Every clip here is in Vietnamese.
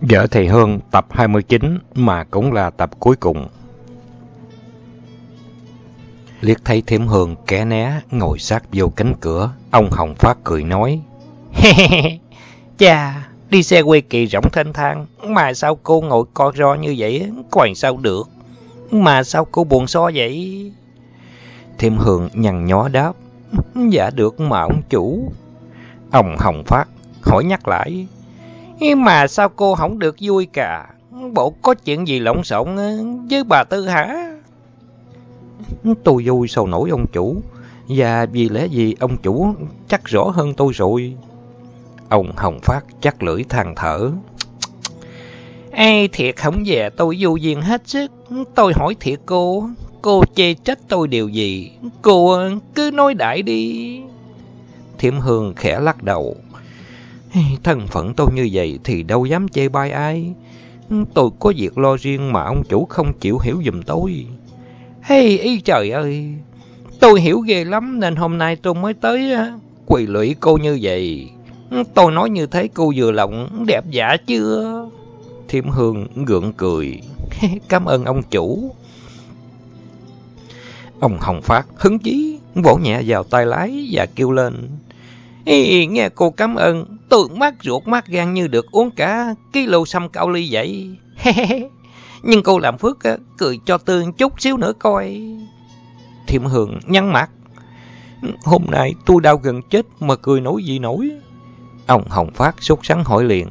Vợ Thầy Hương tập 29 mà cũng là tập cuối cùng. Liếc thấy Thiểm Hương kẻ né ngồi sát vô cánh cửa, ông Hồng Phát cười nói. Chà, đi xe quê kỳ rộng thanh thang, mà sao cô ngồi co ro như vậy, còn sao được. Mà sao cô buồn so vậy? Thiểm Hương nhằn nhó đáp. Dạ được mà ông chủ. Ông Hồng Phát hỏi nhắc lại. Mà sao cô không được vui cả? Bộ có chuyện gì lộn xộn ờ, với bà Tư hả? Tôi vui sao nổi ông chủ. Và vì lẽ gì ông chủ chắc rõ hơn tôi rồi. Ông Hồng Phát chắc lưỡi than thở. Ê, thiệt không về tôi vô duyên hết sức. Tôi hỏi thiệt cô, cô chê trách tôi điều gì? Cô cứ nói đại đi. Thiểm Hương khẽ lắc đầu. Thân phận tôi như vậy thì đâu dám chê bai ai. Tôi có việc lo riêng mà ông chủ không chịu hiểu giùm tôi. Hey, ý trời ơi! Tôi hiểu ghê lắm nên hôm nay tôi mới tới quỳ lụy cô như vậy. Tôi nói như thế cô vừa lòng đẹp giả chưa? Thiêm Hương gượng cười. Cảm ơn ông chủ. Ông Hồng Phát hứng chí, vỗ nhẹ vào tay lái và kêu lên. Ê, nghe cô cảm ơn, tôi mát ruột mát gan như được uống cả kilo xăm cao ly vậy. Nhưng cô làm phước cười cho tôi chút xíu nữa coi. Thiểm Hương nhăn mặt. Hôm nay tôi đau gần chết mà cười nổi gì nổi. Ông Hồng Phát sốt sắng hỏi liền.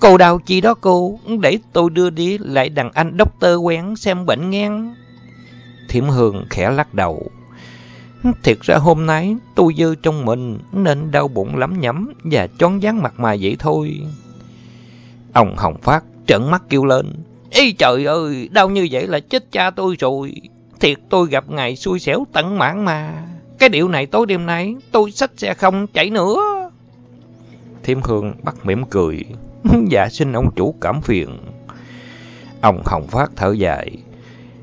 Cô đau chi đó cô, để tôi đưa đi lại đàn anh doctor quen xem bệnh ngang. Thiểm Hương khẽ lắc đầu. Thiệt ra hôm nay tôi dư trong mình nên đau bụng lắm nhắm và chón dáng mặt mày vậy thôi. Ông Hồng Phát trợn mắt kêu lên. Ý trời ơi, đau như vậy là chết cha tôi rồi. Thiệt tôi gặp ngày xui xẻo tận mãn mà. Cái điệu này tối đêm nay tôi xách xe không chạy nữa. Thiêm Hương bắt mỉm cười. dạ xin ông chủ cảm phiền. Ông Hồng Phát thở dài.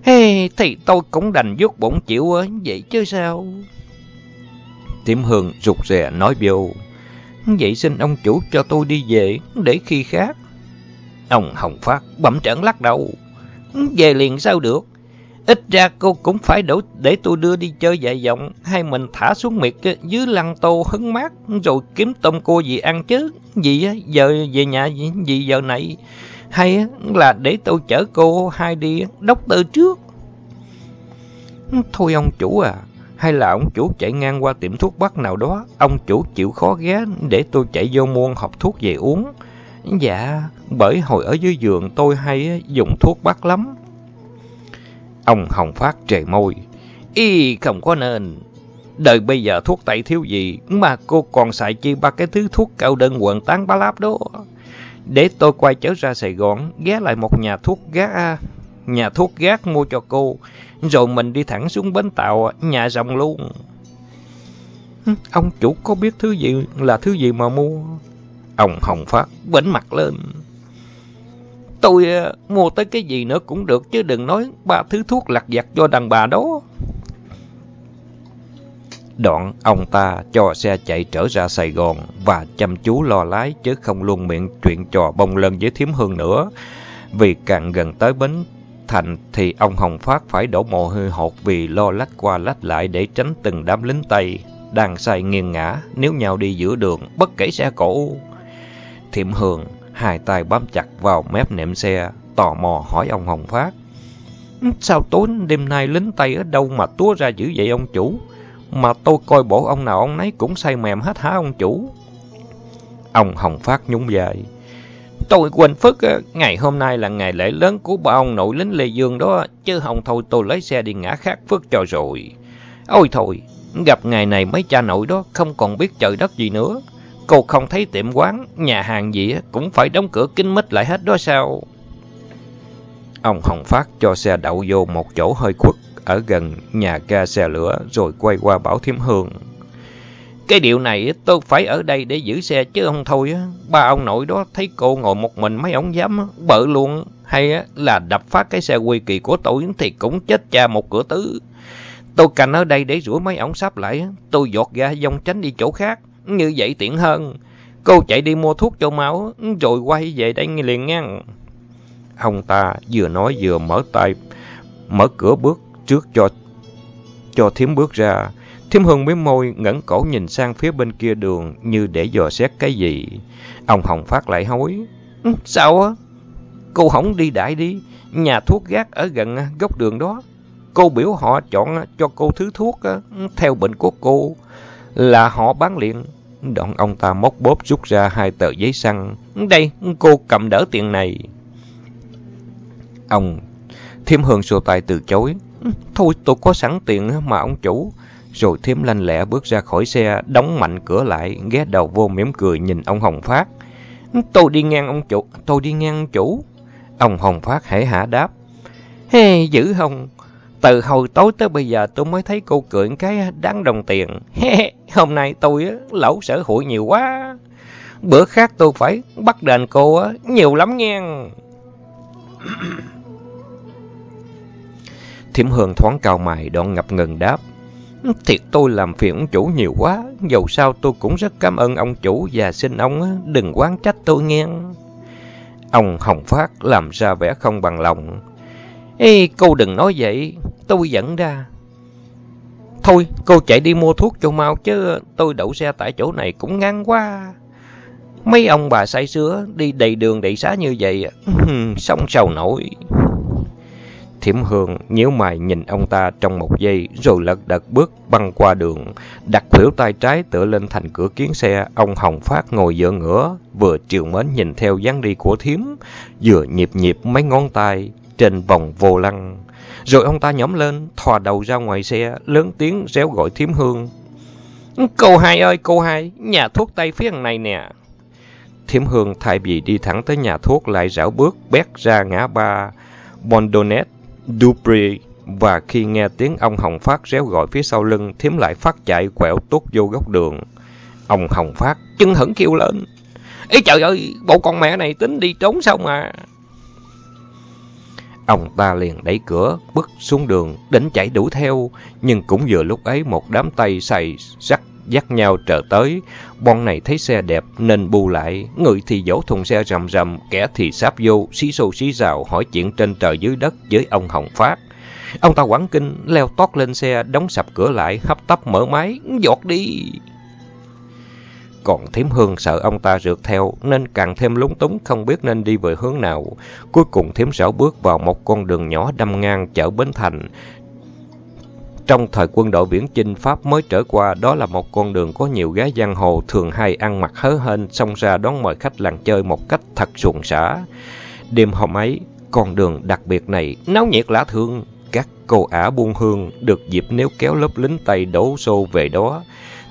Hey, thì tôi cũng đành vuốt bổn chịu vậy chứ sao? Tiệm Hương rụt rè nói vô. Vậy xin ông chủ cho tôi đi về để khi khác. Ông Hồng Phát bẩm trợn lắc đầu. Về liền sao được? Ít ra cô cũng phải đổ để tôi đưa đi chơi dạy vòng, hay mình thả xuống miệt dưới lăng tô hứng mát, rồi kiếm tôm cua gì ăn chứ. Vì giờ về nhà gì giờ này? Hay là để tôi chở cô hai đi đốc tư trước? Thôi ông chủ à, hay là ông chủ chạy ngang qua tiệm thuốc bắc nào đó, ông chủ chịu khó ghé để tôi chạy vô muôn hộp thuốc về uống. Dạ, bởi hồi ở dưới giường tôi hay dùng thuốc bắc lắm. Ông Hồng Phát trề môi. Y không có nên. Đời bây giờ thuốc tẩy thiếu gì mà cô còn xài chi ba cái thứ thuốc cao đơn quần tán bá láp đó. Để tôi quay trở ra Sài Gòn, ghé lại một nhà thuốc gác, a nhà thuốc gác mua cho cô, rồi mình đi thẳng xuống bến tàu, nhà rộng luôn. Ông chủ có biết thứ gì là thứ gì mà mua? Ông Hồng Phát bỉnh mặt lên. Tôi ờ, mua tới cái gì nữa cũng được chứ đừng nói ba thứ thuốc lặt vặt cho đàn bà đó. Đoạn ông ta cho xe chạy trở ra Sài Gòn và chăm chú lo lái chứ không luôn miệng chuyện trò bông lân với thiếm hương nữa. Vì càng gần tới bến thành thì ông Hồng Phát phải đổ mồ hôi hột vì lo lách qua lách lại để tránh từng đám lính Tây đang say nghiêng ngã nếu nhau đi giữa đường bất kể xe cổ. Thiểm Hương hai tay bám chặt vào mép nệm xe, tò mò hỏi ông Hồng Phát. Sao tối đêm nay lính Tây ở đâu mà túa ra dữ vậy ông chủ? Mà tôi coi bộ ông nào ông nấy cũng say mềm hết hả ông chủ? Ông Hồng Phát nhún vai. Tôi quên phức, ngày hôm nay là ngày lễ lớn của bà ông nội lính Lê Dương đó, chứ không thôi tôi lấy xe đi ngã khác phức cho rồi. Ôi thôi, gặp ngày này mấy cha nội đó không còn biết trời đất gì nữa. Cô không thấy tiệm quán, nhà hàng gì cũng phải đóng cửa kín mít lại hết đó sao? Ông Hồng Phát cho xe đậu vô một chỗ hơi khuất ở gần nhà ga xe lửa rồi quay qua bảo Thiểm Hương. Cái điều này tôi phải ở đây để giữ xe chứ không thôi. Ba ông nội đó thấy cô ngồi một mình mấy ông dám bợ luôn. Hay là đập phát cái xe quy kỳ của tôi thì cũng chết cha một cửa tứ. Tôi cành ở đây để rủi mấy ổng sắp lại. Tôi giọt ra dông tránh đi chỗ khác. Như vậy tiện hơn. Cô chạy đi mua thuốc cho máu, rồi quay về đây liền ngang. Ông ta vừa nói vừa mở tay, mở cửa bước trước cho cho thiếm bước ra. Thiếm Hương mím môi, ngẩng cổ nhìn sang phía bên kia đường như để dò xét cái gì. Ông Hồng Phát lại hối. Ừ, sao á? Cô không đi đại đi, nhà thuốc gác ở gần góc đường đó. Cô biểu họ chọn cho cô thứ thuốc theo bệnh của cô là họ bán liền. Đoạn ông ta móc bóp rút ra hai tờ giấy xăng. Đây, cô cầm đỡ tiền này. Ông Thiêm Hương xua tay từ chối. Thôi tôi có sẵn tiền mà ông chủ. Rồi Thiếm lanh lẹ bước ra khỏi xe, đóng mạnh cửa lại, ghé đầu vô mỉm cười nhìn ông Hồng Phát. Tôi đi ngang ông chủ, tôi đi ngang ông chủ. Ông Hồng Phát hãy hả đáp. Hey, dữ không? Từ hồi tối tới bây giờ tôi mới thấy cô cười cái đáng đồng tiền. Hôm nay tôi lẩu sở hội nhiều quá. Bữa khác tôi phải bắt đền cô nhiều lắm nghe. Thiểm Hương thoáng cao mày đoạn ngập ngừng đáp. Thiệt tôi làm phiền ông chủ nhiều quá, dầu sao tôi cũng rất cảm ơn ông chủ và xin ông đừng quán trách tôi nghe. Ông Hồng Phát làm ra vẻ không bằng lòng. Ê, cô đừng nói vậy, tôi giận ra. Thôi, cô chạy đi mua thuốc cho mau chứ tôi đậu xe tại chỗ này cũng ngán quá. Mấy ông bà say sữa đi đầy đường đầy xá như vậy, xong sầu nổi. Thiểm Hương nhíu mày nhìn ông ta trong một giây rồi lật đật bước băng qua đường, đặt khuỷu tay trái tựa lên thành cửa kiến xe, ông Hồng Phát ngồi dựa ngửa, vừa triều mến nhìn theo dáng đi của Thiểm, vừa nhịp nhịp mấy ngón tay trên vòng vô lăng. Rồi ông ta nhóm lên, thò đầu ra ngoài xe, lớn tiếng réo gọi Thiểm Hương. Cô hai ơi, cô hai, nhà thuốc Tây phía này nè. Thiểm Hương thay vì đi thẳng tới nhà thuốc lại rảo bước bét ra ngã ba Bondonet Dupri và khi nghe tiếng ông Hồng Phát réo gọi phía sau lưng, thiếm lại phát chạy quẹo tốt vô góc đường. Ông Hồng Phát chân hững kêu lên. Ê trời ơi, bộ con mẹ này tính đi trốn sao mà. Ông ta liền đẩy cửa, bước xuống đường, đánh chạy đuổi theo. Nhưng cũng vừa lúc ấy một đám tay xài rắc dắt nhau trở tới. Bọn này thấy xe đẹp nên bu lại, người thì dỗ thùng xe rầm rầm, kẻ thì sáp vô, xí xô xí rào hỏi chuyện trên trời dưới đất với ông Hồng Phát. Ông ta quản kinh, leo tót lên xe, đóng sập cửa lại, hấp tấp mở máy, giọt đi. Còn Thiếm Hương sợ ông ta rượt theo nên càng thêm lúng túng không biết nên đi về hướng nào. Cuối cùng Thiếm Sảo bước vào một con đường nhỏ đâm ngang chợ Bến Thành. Trong thời quân đội viễn chinh Pháp mới trở qua, đó là một con đường có nhiều gái giang hồ thường hay ăn mặc hớ hên xông ra đón mời khách làng chơi một cách thật xuồng xả. Đêm hôm ấy, con đường đặc biệt này náo nhiệt lạ thường. Các cô ả buôn hương được dịp nếu kéo lớp lính Tây đổ xô về đó.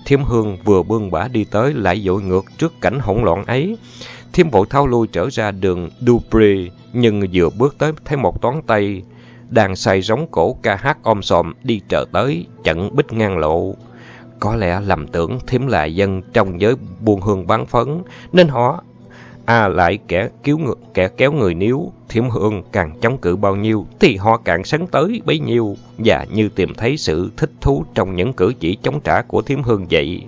Thiêm Hương vừa bươn bả đi tới lại dội ngược trước cảnh hỗn loạn ấy. Thiêm vội thao lui trở ra đường Dupree, nhưng vừa bước tới thấy một toán Tây đang say rống cổ ca hát om sòm đi trở tới, chặn bích ngang lộ. Có lẽ lầm tưởng Thiếm là dân trong giới buôn hương bán phấn, nên họ A lại kẻ cứu người, kẻ kéo người níu, thiểm hương càng chống cự bao nhiêu thì họ càng sấn tới bấy nhiêu và như tìm thấy sự thích thú trong những cử chỉ chống trả của thiểm hương vậy.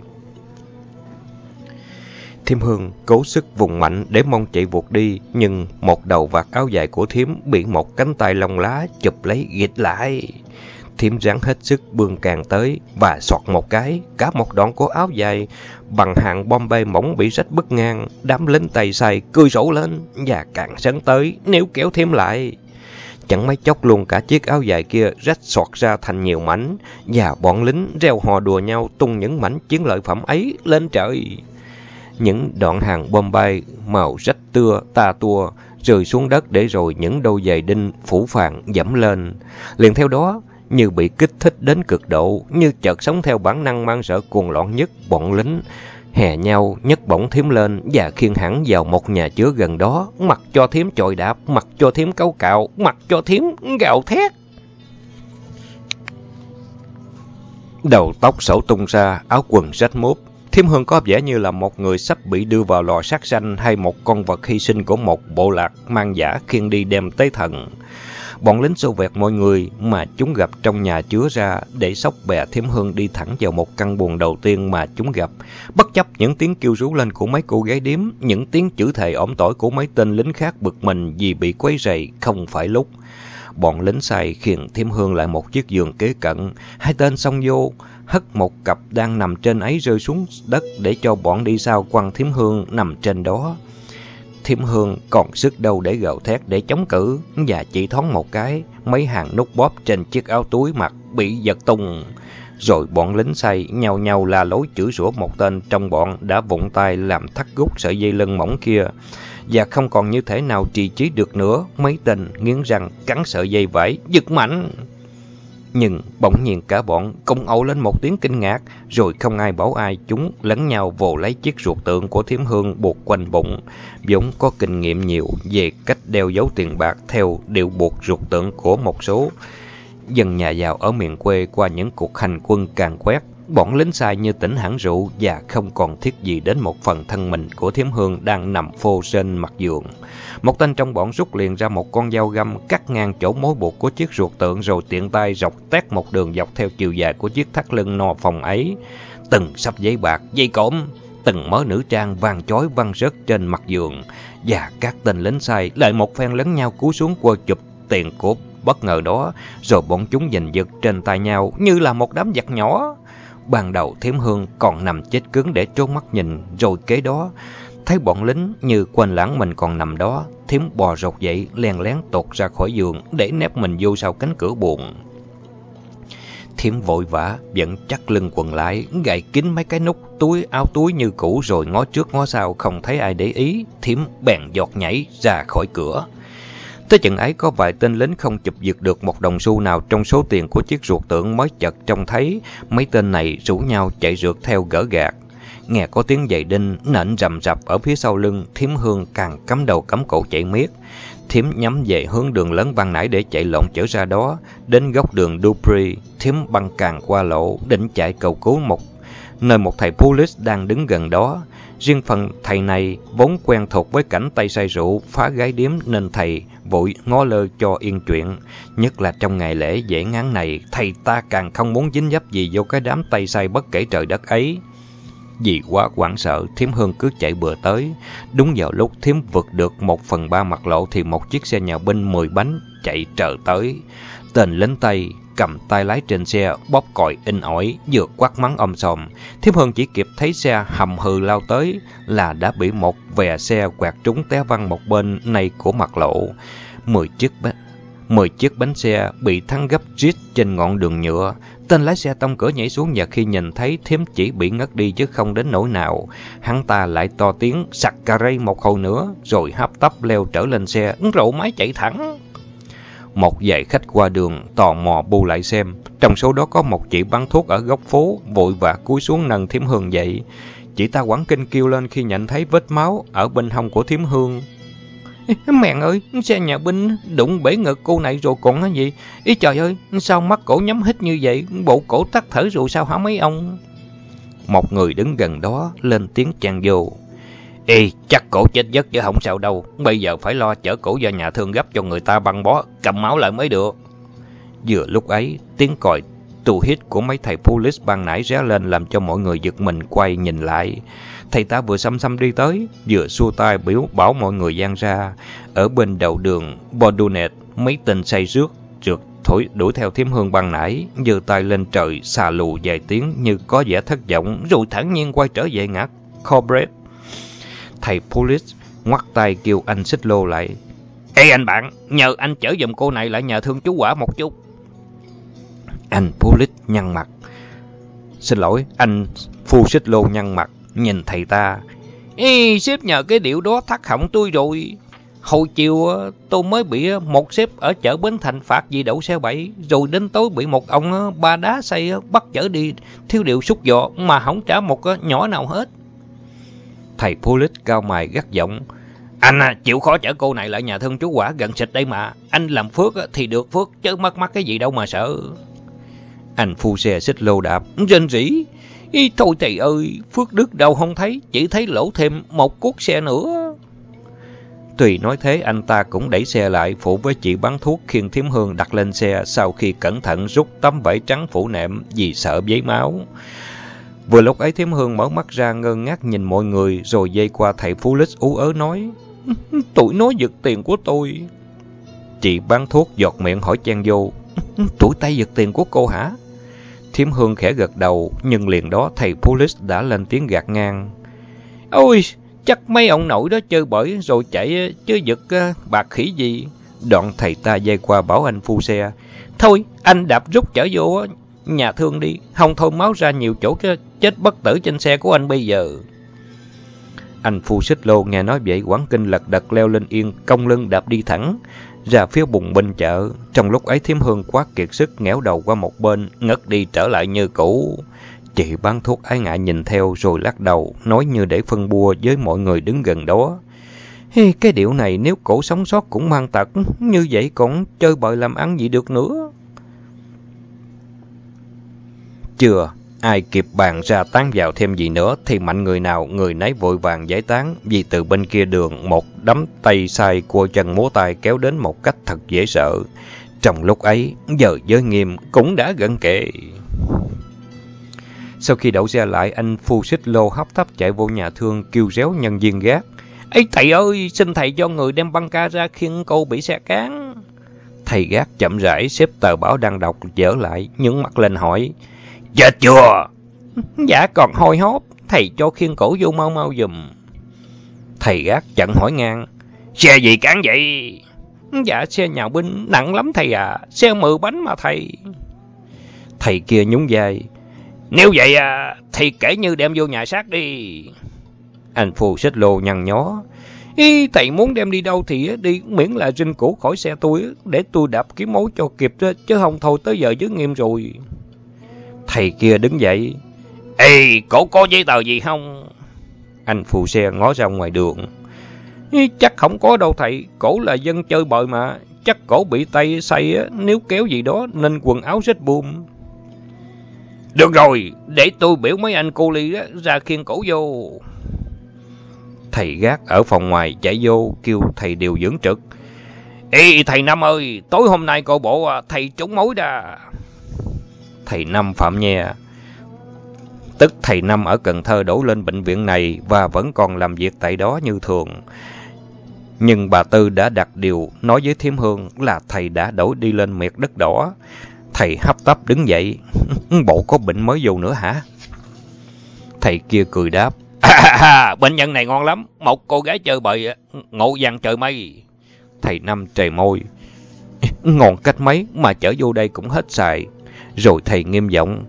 Thiêm hương cố sức vùng mạnh để mong chạy vụt đi, nhưng một đầu vạt áo dài của Thiêm bị một cánh tay lông lá chụp lấy ghịch lại. Thiêm ráng hết sức bươn càng tới và soạt một cái, cả một đoạn của áo dài bằng hạng bom bay mỏng bị rách bứt ngang, đám lính tay sai cười rổ lên và càng sấn tới nếu kéo Thiêm lại. Chẳng mấy chốc luôn cả chiếc áo dài kia rách soạt ra thành nhiều mảnh và bọn lính reo hò đùa nhau tung những mảnh chiến lợi phẩm ấy lên trời. Những đoạn hàng bom bay màu rách tưa, ta tua rơi xuống đất để rồi những đôi giày đinh phủ phàng dẫm lên. Liền theo đó, như bị kích thích đến cực độ, như chợt sống theo bản năng mang sợ cuồng loạn nhất, bọn lính hè nhau nhấc bổng thiếm lên và khiêng hẳn vào một nhà chứa gần đó, mặc cho thiếm chọi đạp, mặc cho thiếm cấu cạo, mặc cho thiếm gạo thét. Đầu tóc sổ tung ra, áo quần rách mốt, Thiêm Hương có vẻ như là một người sắp bị đưa vào lò sát sanh hay một con vật hy sinh của một bộ lạc mang giả khiêng đi đem tới thần. Bọn lính xô vẹt mọi người mà chúng gặp trong nhà chứa ra để sóc bè Thiêm hương đi thẳng vào một căn buồng đầu tiên mà chúng gặp. Bất chấp những tiếng kêu rú lên của mấy cô gái điếm, những tiếng chữ thề ổm tỏi của mấy tên lính khác bực mình vì bị quấy rầy không phải lúc. Bọn lính sai khiêng Thiêm hương lại một chiếc giường kế cận, hai tên xông vô, hất một cặp đang nằm trên ấy rơi xuống đất để cho bọn đi sau quăng thiếm hương nằm trên đó. Thiểm Hương còn sức đâu để gào thét để chống cự và chỉ thoáng một cái, mấy hàng nút bóp trên chiếc áo túi mặt bị giật tung. Rồi bọn lính say nhau nhau la lối chửi rủa một tên trong bọn đã vụng tay làm thắt gút sợi dây lưng mỏng kia. Và không còn như thế nào trì trí được nữa, mấy tên nghiến răng cắn sợi dây vải, giật mạnh. Nhưng bỗng nhiên cả bọn cùng ẩu lên một tiếng kinh ngạc, rồi không ai bảo ai chúng lẫn nhau vồ lấy chiếc ruột tượng của thiếm hương buộc quanh bụng. Dũng có kinh nghiệm nhiều về cách đeo dấu tiền bạc theo điệu buộc ruột tượng của một số dân nhà giàu ở miền quê qua những cuộc hành quân càng quét. Bọn lính sai như tỉnh hẳn rượu và không còn thiết gì đến một phần thân mình của thiếm hương đang nằm phô trên mặt giường. Một tên trong bọn rút liền ra một con dao găm cắt ngang chỗ mối buộc của chiếc ruột tượng rồi tiện tay dọc tét một đường dọc theo chiều dài của chiếc thắt lưng no phòng ấy. Từng sắp giấy bạc, dây cổm, từng mớ nữ trang vàng chói văng rớt trên mặt giường. Và các tên lính sai lại một phen lấn nhau cú xuống quơ chụp tiền của bất ngờ đó, rồi bọn chúng giành giật trên tay nhau như là một đám giặc nhỏ. Ban đầu Thiểm hương còn nằm chết cứng để trốn mắt nhìn, rồi kế đó, thấy bọn lính như quên lãng mình còn nằm đó, Thiểm bò rột dậy, len lén tột ra khỏi giường để nép mình vô sau cánh cửa buồn. Thiểm vội vã, vẫn chắc lưng quần lại, gài kín mấy cái nút túi áo túi như cũ rồi ngó trước ngó sau không thấy ai để ý, Thiểm bèn giọt nhảy ra khỏi cửa. Tới chừng ấy có vài tên lính không chụp giật được một đồng xu nào trong số tiền của chiếc ruột tượng mới chật trông thấy. Mấy tên này rủ nhau chạy rượt theo gỡ gạt. Nghe có tiếng giày đinh nện rầm rập ở phía sau lưng, thiếm hương càng cắm đầu cắm cổ chạy miết. Thiếm nhắm về hướng đường lớn ban nãy để chạy lộn trở ra đó. Đến góc đường Dupri, thiếm băng càng qua lộ, định chạy cầu cứu một nơi một thầy police đang đứng gần đó. Riêng phần thầy này vốn quen thuộc với cảnh tay say rượu, phá gái điếm nên thầy vội ngó lơ cho yên chuyện. Nhất là trong ngày lễ dễ ngán này, thầy ta càng không muốn dính dấp gì vô cái đám tay say bất kể trời đất ấy. Vì quá quảng sợ, thiếm hương cứ chạy bừa tới. Đúng vào lúc thiếm vượt được một phần ba mặt lộ thì một chiếc xe nhà binh 10 bánh chạy trở tới. Tên lính Tây cầm tay lái trên xe, bóp còi in ỏi, vừa quát mắng ông sòm. Thiếp Hương chỉ kịp thấy xe hầm hừ lao tới là đã bị một vè xe quẹt trúng té văng một bên này của mặt lộ. Mười chiếc mười chiếc bánh xe bị thắng gấp rít trên ngọn đường nhựa. Tên lái xe tông cửa nhảy xuống và khi nhìn thấy thiếm chỉ bị ngất đi chứ không đến nỗi nào. Hắn ta lại to tiếng sặc cà rây một hồi nữa rồi hấp tấp leo trở lên xe, rộ máy chạy thẳng. Một vài khách qua đường tò mò bu lại xem. Trong số đó có một chị bán thuốc ở góc phố, vội vã cúi xuống nâng Thiểm hương dậy. Chị ta quảng kinh kêu lên khi nhận thấy vết máu ở bên hông của Thiểm hương. Mẹ ơi, xe nhà binh đụng bể ngực cô này rồi còn cái gì? Ý trời ơi, sao mắt cổ nhắm hít như vậy? Bộ cổ tắt thở rồi sao hả mấy ông? Một người đứng gần đó lên tiếng chàng vô. Ê, chắc cổ chết giấc chứ không sao đâu. Bây giờ phải lo chở cổ vào nhà thương gấp cho người ta băng bó, cầm máu lại mới được. Vừa lúc ấy, tiếng còi tù hít của mấy thầy police ban nãy ré lên làm cho mọi người giật mình quay nhìn lại. Thầy ta vừa xăm xăm đi tới, vừa xua tay biểu bảo mọi người gian ra. Ở bên đầu đường, Bordunet, mấy tên say rước, trượt thổi đuổi theo thiếm hương ban nãy, giơ tay lên trời, xà lù vài tiếng như có vẻ thất vọng, rồi thẳng nhiên quay trở về ngã Corbett. Thầy Polis ngoắt tay kêu anh xích lô lại. Ê anh bạn, nhờ anh chở giùm cô này lại nhờ thương chú quả một chút. Anh Polis nhăn mặt. Xin lỗi, anh phu xích lô nhăn mặt, nhìn thầy ta. Ê, sếp nhờ cái điệu đó thắt hỏng tôi rồi. Hồi chiều tôi mới bị một sếp ở chợ Bến Thành phạt vì đậu xe bậy, rồi đến tối bị một ông ba đá xây bắt chở đi thiếu điệu xúc dọ mà không trả một nhỏ nào hết. Thầy Polis cao mày gắt giọng. Anh à, chịu khó chở cô này lại nhà thương chú quả gần xịt đây mà. Anh làm phước thì được phước, chứ mất mắc cái gì đâu mà sợ. Anh phu xe xích lô đạp, rên rỉ. Ý, thôi thầy ơi, phước đức đâu không thấy, chỉ thấy lỗ thêm một cuốc xe nữa. Tùy nói thế, anh ta cũng đẩy xe lại, phụ với chị bán thuốc khiên thiếm hương đặt lên xe sau khi cẩn thận rút tấm vải trắng phủ nệm vì sợ giấy máu. Vừa lúc ấy thiếm hương mở mắt ra ngơ ngác nhìn mọi người rồi dây qua thầy Phú Lích ú ớ nói Tụi nó giật tiền của tôi. Chị bán thuốc giọt miệng hỏi chen vô Tụi tay giật tiền của cô hả? Thiếm hương khẽ gật đầu nhưng liền đó thầy Phú Lích đã lên tiếng gạt ngang. Ôi! Chắc mấy ông nội đó chơi bời rồi chạy chứ giật ờ, bạc khỉ gì. Đoạn thầy ta dây qua bảo anh phu xe. Thôi, anh đạp rút chở vô nhà thương đi. Không thôi máu ra nhiều chỗ chết bất tử trên xe của anh bây giờ. Anh phu xích lô nghe nói vậy quán kinh lật đật leo lên yên, cong lưng đạp đi thẳng. Ra phía bùng bên chợ, trong lúc ấy thiếm hương quá kiệt sức ngéo đầu qua một bên, ngất đi trở lại như cũ. Chị bán thuốc ái ngại nhìn theo rồi lắc đầu, nói như để phân bua với mọi người đứng gần đó. Hey, cái điệu này nếu cổ sống sót cũng mang tật, như vậy còn chơi bời làm ăn gì được nữa. Chưa, ai kịp bàn ra tán vào thêm gì nữa thì mạnh người nào người nấy vội vàng giải tán vì từ bên kia đường một đấm tay sai cua chân múa tay kéo đến một cách thật dễ sợ. Trong lúc ấy, giờ giới nghiêm cũng đã gần kề. Sau khi đậu xe lại, anh phu xích lô hấp tấp chạy vô nhà thương kêu réo nhân viên gác. Ê thầy ơi, xin thầy cho người đem băng ca ra khiến cô bị xe cán. Thầy gác chậm rãi xếp tờ báo đang đọc dở lại, nhướng mắt lên hỏi. Chết chưa? Dạ còn hôi hốt, thầy cho khiên cổ vô mau mau dùm. Thầy gác chặn hỏi ngang. Xe gì cán vậy? Dạ xe nhà binh, nặng lắm thầy à, xe mười bánh mà thầy. Thầy kia nhún vai. Nếu vậy à, thì kể như đem vô nhà xác đi. Anh phù xích lô nhăn nhó. Ý, thầy muốn đem đi đâu thì đi, miễn là rinh cũ khỏi xe tôi, để tôi đạp kiếm mối cho kịp, chứ không thôi tới giờ giới nghiêm rồi. Thầy kia đứng dậy. Ê, cổ có giấy tờ gì không? Anh phù xe ngó ra ngoài đường. Ý, chắc không có đâu thầy, cổ là dân chơi bời mà. Chắc cổ bị tay say nếu kéo gì đó nên quần áo rách buông. Được rồi, để tôi biểu mấy anh cô ly ra khiêng cổ vô. Thầy gác ở phòng ngoài chạy vô kêu thầy điều dưỡng trực. Ê thầy Năm ơi, tối hôm nay cô bộ à, thầy trúng mối đà. Thầy Năm phạm nhè. Tức thầy Năm ở Cần Thơ đổ lên bệnh viện này và vẫn còn làm việc tại đó như thường. Nhưng bà Tư đã đặt điều nói với Thiếm Hương là thầy đã đổi đi lên miệt đất đỏ. Thầy hấp tấp đứng dậy. Bộ có bệnh mới vô nữa hả? Thầy kia cười đáp. À, bệnh nhân này ngon lắm. Một cô gái chơi bời, ngộ vàng trời mây. Thầy Năm trề môi. Ngon cách mấy mà chở vô đây cũng hết xài. Rồi thầy nghiêm giọng.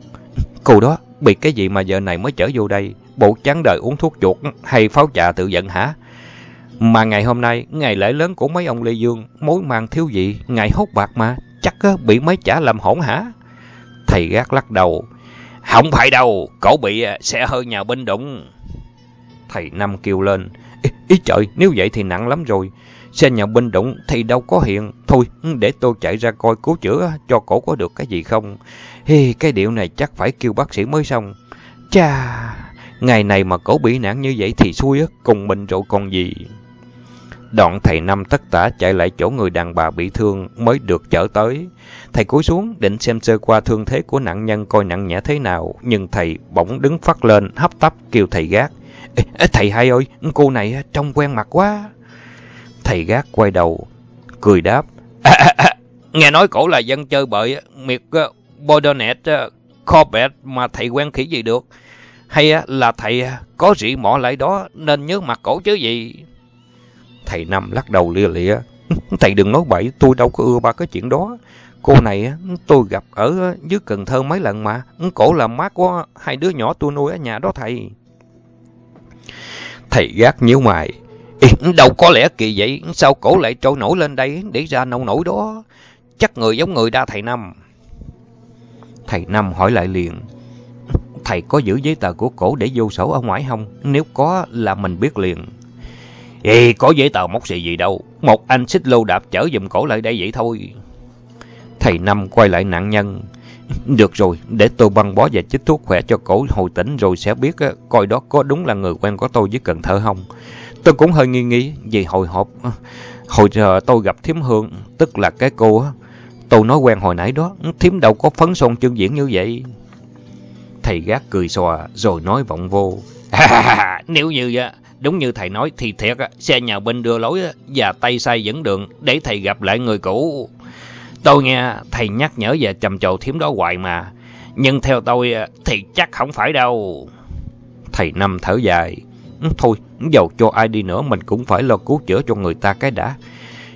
Cô đó, bị cái gì mà giờ này mới trở vô đây? Bộ chán đời uống thuốc chuột hay pháo trà tự giận hả? Mà ngày hôm nay, ngày lễ lớn của mấy ông Lê Dương, mối mang thiếu gì, ngày hốt bạc mà, chắc bị mấy chả làm hỗn hả? Thầy gác lắc đầu. Không phải đâu, cậu bị à, xe hơi nhà bên đụng. Thầy Năm kêu lên. Ý, ý trời, nếu vậy thì nặng lắm rồi. Xe nhà binh đụng thì đâu có hiện. Thôi, ừ, để tôi chạy ra coi cứu chữa cho cổ có được cái gì không. Hi, cái điệu này chắc phải kêu bác sĩ mới xong. Chà, ngày này mà cổ bị nạn như vậy thì xui á, cùng mình rồi còn gì. Đoạn thầy Năm tất tả chạy lại chỗ người đàn bà bị thương mới được chở tới. Thầy cúi xuống định xem sơ qua thương thế của nạn nhân coi nặng nhẹ thế nào, nhưng thầy bỗng đứng phát lên hấp tấp kêu thầy gác. Ê, thầy hai ơi, cô này trông quen mặt quá. Thầy gác quay đầu, cười đáp. À, à, à, nghe nói cổ là dân chơi bời, miệt uh, Bordernet, uh, Corbett mà thầy quen khỉ gì được. Hay uh, là thầy uh, có rỉ mọ lại đó nên nhớ mặt cổ chứ gì. Thầy Năm lắc đầu lia lịa. Thầy đừng nói bậy, tôi đâu có ưa ba cái chuyện đó. Cô này tôi gặp ở dưới Cần Thơ mấy lần mà. Cổ là má của hai đứa nhỏ tôi nuôi ở nhà đó thầy. Thầy gác nhíu mày. Đâu có lẽ kỳ vậy, sao cổ lại trôi nổi lên đây để ra nông nổi đó? Chắc người giống người đa thầy Năm. Thầy Năm hỏi lại liền. Thầy có giữ giấy tờ của cổ để vô sổ ở ngoài không? Nếu có là mình biết liền. Ê, có giấy tờ móc xì gì đâu. Một anh xích lô đạp chở dùm cổ lại đây vậy thôi. Thầy Năm quay lại nạn nhân. Được rồi, để tôi băng bó và chích thuốc khỏe cho cổ hồi tỉnh rồi sẽ biết coi đó có đúng là người quen của tôi với Cần Thơ không. Tôi cũng hơi nghi nghi vì hồi hộp. Ờ, hồi giờ tôi gặp Thiếm Hương, tức là cái cô á. Tôi nói quen hồi nãy đó, Thiếm đâu có phấn son chương diễn như vậy. Thầy gác cười xòa rồi nói vọng vô. nếu như đúng như thầy nói thì thiệt, xe nhà bên đưa lối và tay sai dẫn đường để thầy gặp lại người cũ. Tôi nghe thầy nhắc nhở và trầm trồ thiếm đó hoài mà. Nhưng theo tôi thì chắc không phải đâu. Thầy Năm thở dài. Ừ, thôi, dầu cho ai đi nữa mình cũng phải lo cứu chữa cho người ta cái đã.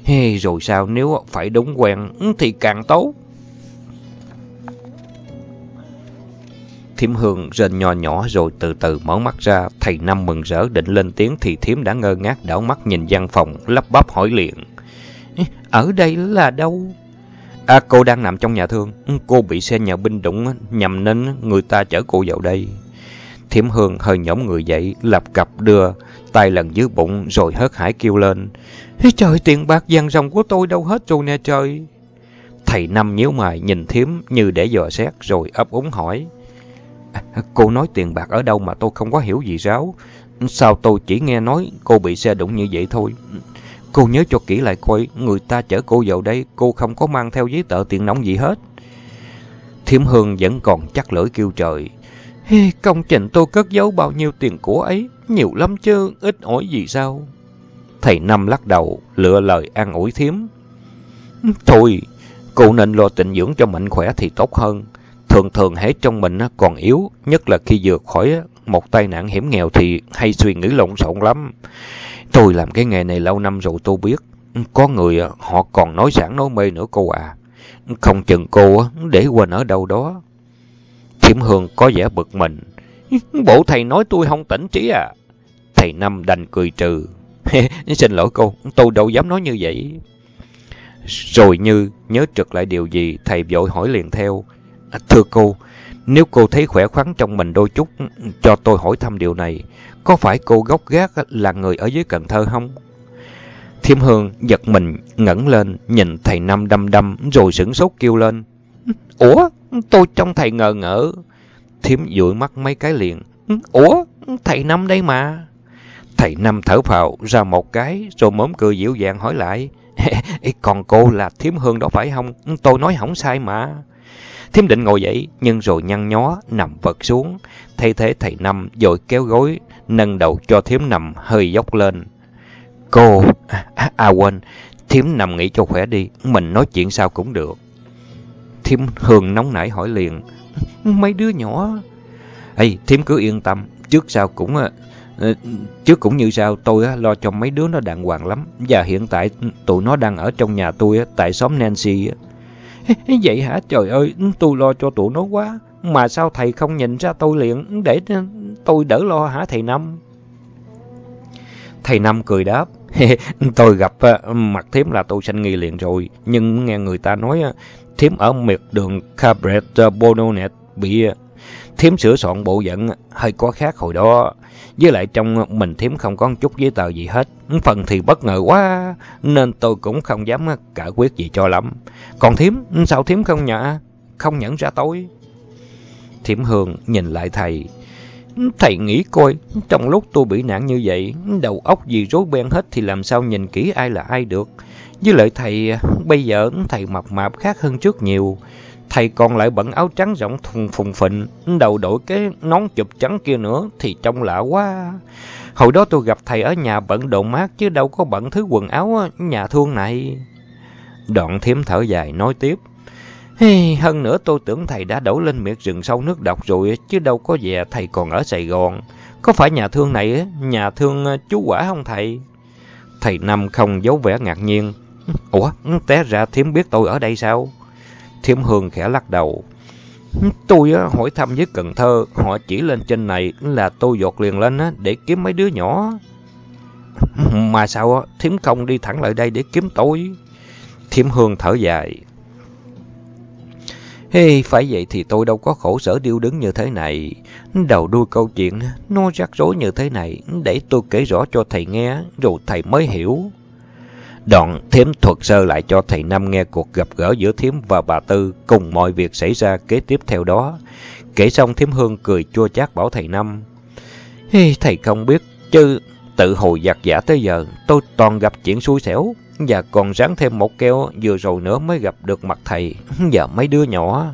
Hey, rồi sao nếu phải đúng quen ừ, thì càng tốt. Thiểm Hương rên nhỏ nhỏ rồi từ từ mở mắt ra. Thầy Năm mừng rỡ định lên tiếng thì Thiểm đã ngơ ngác đảo mắt nhìn gian phòng, lắp bắp hỏi liền. Ừ, ở đây là đâu? À, cô đang nằm trong nhà thương. Cô bị xe nhà binh đụng nhầm nên người ta chở cô vào đây. Thiểm Hương hơi nhõm người dậy, lập cặp đưa, tay lần dưới bụng rồi hớt hải kêu lên. Trời, tiền bạc vàng rồng của tôi đâu hết rồi nè trời. Thầy Năm nhíu mày nhìn Thiểm như để dò xét rồi ấp úng hỏi. À, cô nói tiền bạc ở đâu mà tôi không có hiểu gì ráo. Sao tôi chỉ nghe nói cô bị xe đụng như vậy thôi. Cô nhớ cho kỹ lại coi, người ta chở cô vào đây, cô không có mang theo giấy tờ tiền nóng gì hết. Thiểm Hương vẫn còn chắc lưỡi kêu trời. Hi, công trình tôi cất giấu bao nhiêu tiền của ấy, nhiều lắm chứ, ít ỏi gì sao? Thầy Năm lắc đầu, lựa lời an ủi thiếm. Thôi, cô nên lo tịnh dưỡng cho mạnh khỏe thì tốt hơn. Thường thường hễ trong mình còn yếu, nhất là khi vừa khỏi một tai nạn hiểm nghèo thì hay suy nghĩ lộn xộn lắm. Tôi làm cái nghề này lâu năm rồi tôi biết. Có người họ còn nói sẵn nói mê nữa cô à. Không chừng cô để quên ở đâu đó. Thiểm Hương có vẻ bực mình. Bộ thầy nói tôi không tỉnh trí à? Thầy Năm đành cười trừ. Xin lỗi cô, tôi đâu dám nói như vậy. Rồi như nhớ trực lại điều gì, thầy vội hỏi liền theo. À, thưa cô, nếu cô thấy khỏe khoắn trong mình đôi chút, cho tôi hỏi thăm điều này. Có phải cô gốc gác là người ở dưới Cần Thơ không? Thiểm Hương giật mình, ngẩng lên, nhìn thầy Năm đâm đâm, rồi sửng sốt kêu lên. Ủa, tôi trông thầy ngờ ngỡ. thiếm dụi mắt mấy cái liền. Ừ, ủa, thầy Năm đây mà. Thầy Năm thở phào ra một cái, rồi mớm cười dịu dàng hỏi lại. Còn cô là thiếm Hương đó phải không? Ừ, tôi nói không sai mà. thiếm định ngồi dậy, nhưng rồi nhăn nhó, nằm vật xuống. Thay thế thầy Năm dội kéo gối, nâng đầu cho thiếm nằm hơi dốc lên. Cô, à, à, à quên, thiếm nằm nghỉ cho khỏe đi, mình nói chuyện sao cũng được. Thiêm hường nóng nảy hỏi liền. Mấy đứa nhỏ... Ê, Thiêm cứ yên tâm, trước sau cũng... Ờ, ờ, trước cũng như sao, tôi lo cho mấy đứa nó đàng hoàng lắm. Và hiện tại tụi nó đang ở trong nhà tôi tại xóm Nancy. Vậy hả? Trời ơi, tôi lo cho tụi nó quá. Mà sao thầy không nhìn ra tôi liền để ờ, tôi đỡ lo hả thầy Năm? Thầy Năm cười đáp. tôi gặp mặt thiếm là tôi sanh nghi liền rồi. Nhưng nghe người ta nói thiếm ở miệt đường Cabret Bononet bị thiếm sửa soạn bộ dẫn hơi có khác hồi đó. Với lại trong mình thiếm không có chút giấy tờ gì hết. Phần thì bất ngờ quá, nên tôi cũng không dám cả quyết gì cho lắm. Còn thiếm, sao thiếm không nhả, không nhận ra tôi? Thiểm Hương nhìn lại thầy. Thầy nghĩ coi, trong lúc tôi bị nạn như vậy, đầu óc gì rối beng hết thì làm sao nhìn kỹ ai là ai được. Với lại thầy, bây giờ thầy mập mạp khác hơn trước nhiều. Thầy còn lại bận áo trắng rộng thùng phùng phịnh đầu đội cái nón chụp trắng kia nữa thì trông lạ quá. Hồi đó tôi gặp thầy ở nhà bận đồ mát chứ đâu có bận thứ quần áo à, nhà thương này. Đoạn thiếm thở dài nói tiếp. Hi, hơn nữa tôi tưởng thầy đã đổ lên miệt rừng sâu nước độc rồi chứ đâu có về thầy còn ở Sài Gòn. Có phải nhà thương này nhà thương ờ, chú quả không thầy? Thầy Năm không giấu vẻ ngạc nhiên. Ủa, té ra thiếm biết tôi ở đây sao? Thiếm Hương khẽ lắc đầu. Tôi ờ, hỏi thăm với Cần Thơ, họ chỉ lên trên này là tôi dột liền lên ờ, để kiếm mấy đứa nhỏ. Mà sao thiếm không đi thẳng lại đây để kiếm tôi? Thiếm Hương thở dài. Hey, phải vậy thì tôi đâu có khổ sở điêu đứng như thế này. Đầu đuôi câu chuyện, nó rắc rối như thế này, để tôi kể rõ cho thầy nghe, rồi thầy mới hiểu. Đoạn thiếm thuật sơ lại cho thầy Năm nghe cuộc gặp gỡ giữa thiếm và bà Tư cùng mọi việc xảy ra kế tiếp theo đó. Kể xong thiếm Hương cười chua chát bảo thầy Năm. Hey, thầy không biết, chứ Tự hồi giặc giả tới giờ, tôi toàn gặp chuyện xui xẻo, và còn ráng thêm một keo vừa rồi nữa mới gặp được mặt thầy và mấy đứa nhỏ.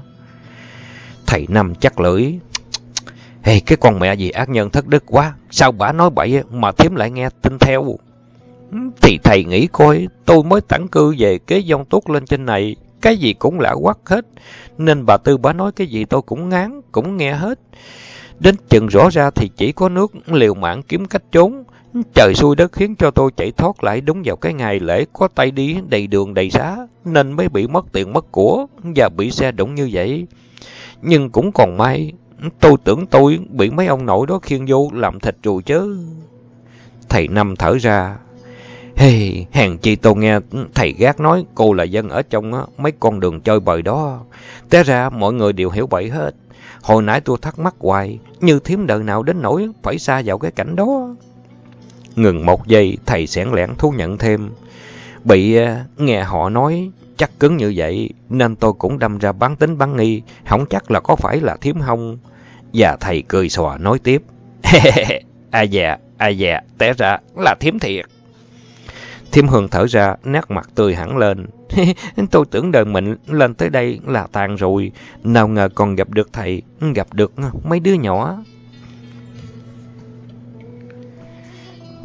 Thầy Năm chắc lưỡi. Hey, cái con mẹ gì ác nhân thất đức quá, sao bà nói bậy mà thiếm lại nghe tin theo. Thì thầy nghĩ coi, tôi mới tản cư về kế dông tốt lên trên này, cái gì cũng lạ quắc hết, nên bà Tư bà nói cái gì tôi cũng ngán, cũng nghe hết. Đến chừng rõ ra thì chỉ có nước liều mạng kiếm cách trốn. Trời xui đất khiến cho tôi chạy thoát lại đúng vào cái ngày lễ có tay đi đầy đường đầy xá, nên mới bị mất tiền mất của và bị xe đụng như vậy. Nhưng cũng còn may, tôi tưởng tôi bị mấy ông nội đó khiêng vô làm thịt rồi chứ. Thầy Năm thở ra, Hey, hàng chi tôi nghe thầy gác nói cô là dân ở trong mấy con đường chơi bời đó. Té ra mọi người đều hiểu bậy hết. Hồi nãy tôi thắc mắc hoài, như thiếm đời nào đến nỗi phải xa vào cái cảnh đó. Ngừng một giây, thầy sẻn lẻn thú nhận thêm. Bị à, nghe họ nói chắc cứng như vậy, nên tôi cũng đâm ra bán tính bán nghi, không chắc là có phải là thiếm không. Và thầy cười xòa nói tiếp. à dạ, à dạ, té ra là thiếm thiệt. Thiêm Hương thở ra, nét mặt tươi hẳn lên. Tôi tưởng đời mình lên tới đây là tàn rồi, nào ngờ còn gặp được thầy, gặp được mấy đứa nhỏ.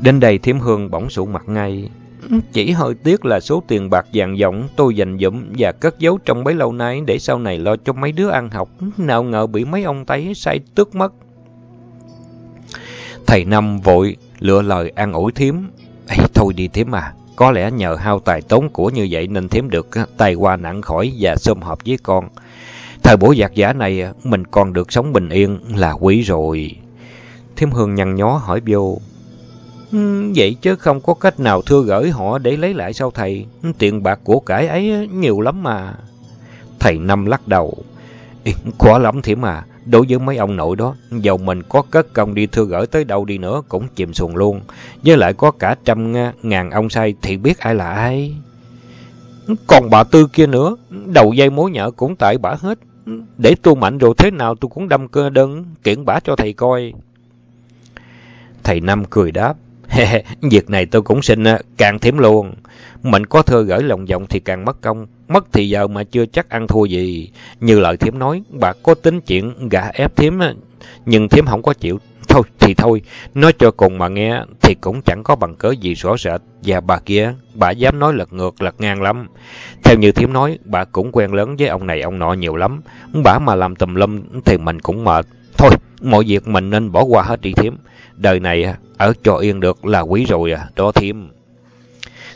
Đến đây thiếm Hương bỗng sụ mặt ngay. Chỉ hơi tiếc là số tiền bạc vàng rộng tôi dành dụm và cất giấu trong bấy lâu nay để sau này lo cho mấy đứa ăn học. Nào ngờ bị mấy ông tấy say tước mất. Thầy Năm vội lựa lời an ủi Thiếm. Ê, thôi đi Thiếm à, có lẽ nhờ hao tài tốn của như vậy nên Thiếm được tay qua nặng khỏi và xôm họp với con. Thời buổi giặc giả này mình còn được sống bình yên là quý rồi. Thiếm Hương nhăn nhó hỏi vô. Ừ, vậy chứ không có cách nào thưa gửi họ để lấy lại sao thầy? Tiền bạc của cải ấy nhiều lắm mà. Thầy Năm lắc đầu. Khó lắm thế mà Đối với mấy ông nội đó, dầu mình có cất công đi thưa gửi tới đâu đi nữa cũng chìm xuồng luôn. Với lại có cả trăm ngàn ông say thì biết ai là ai. Còn bà Tư kia nữa, đầu dây mối nhợ cũng tại bà hết. Để tôi mạnh rồi thế nào tôi cũng đâm cơ đơn, kiện bả cho thầy coi. Thầy Năm cười đáp. Việc này tôi cũng xin à, càng thiếm luôn. Mình có thơ gửi lòng vọng thì càng mất công. Mất thì giờ mà chưa chắc ăn thua gì. Như lời thiếm nói, bà có tính chuyện gạ ép thiếm, à, nhưng thiếm không có chịu. Thôi thì thôi, nói cho cùng mà nghe thì cũng chẳng có bằng cớ gì rõ rệt. Và bà kia, bà dám nói lật ngược, lật ngang lắm. Theo như thiếm nói, bà cũng quen lớn với ông này ông nọ nhiều lắm. Bà mà làm tùm lum thì mình cũng mệt. Thôi, mọi việc mình nên bỏ qua hết đi thiếm. Đời này à, ở cho yên được là quý rồi à, đó thiêm.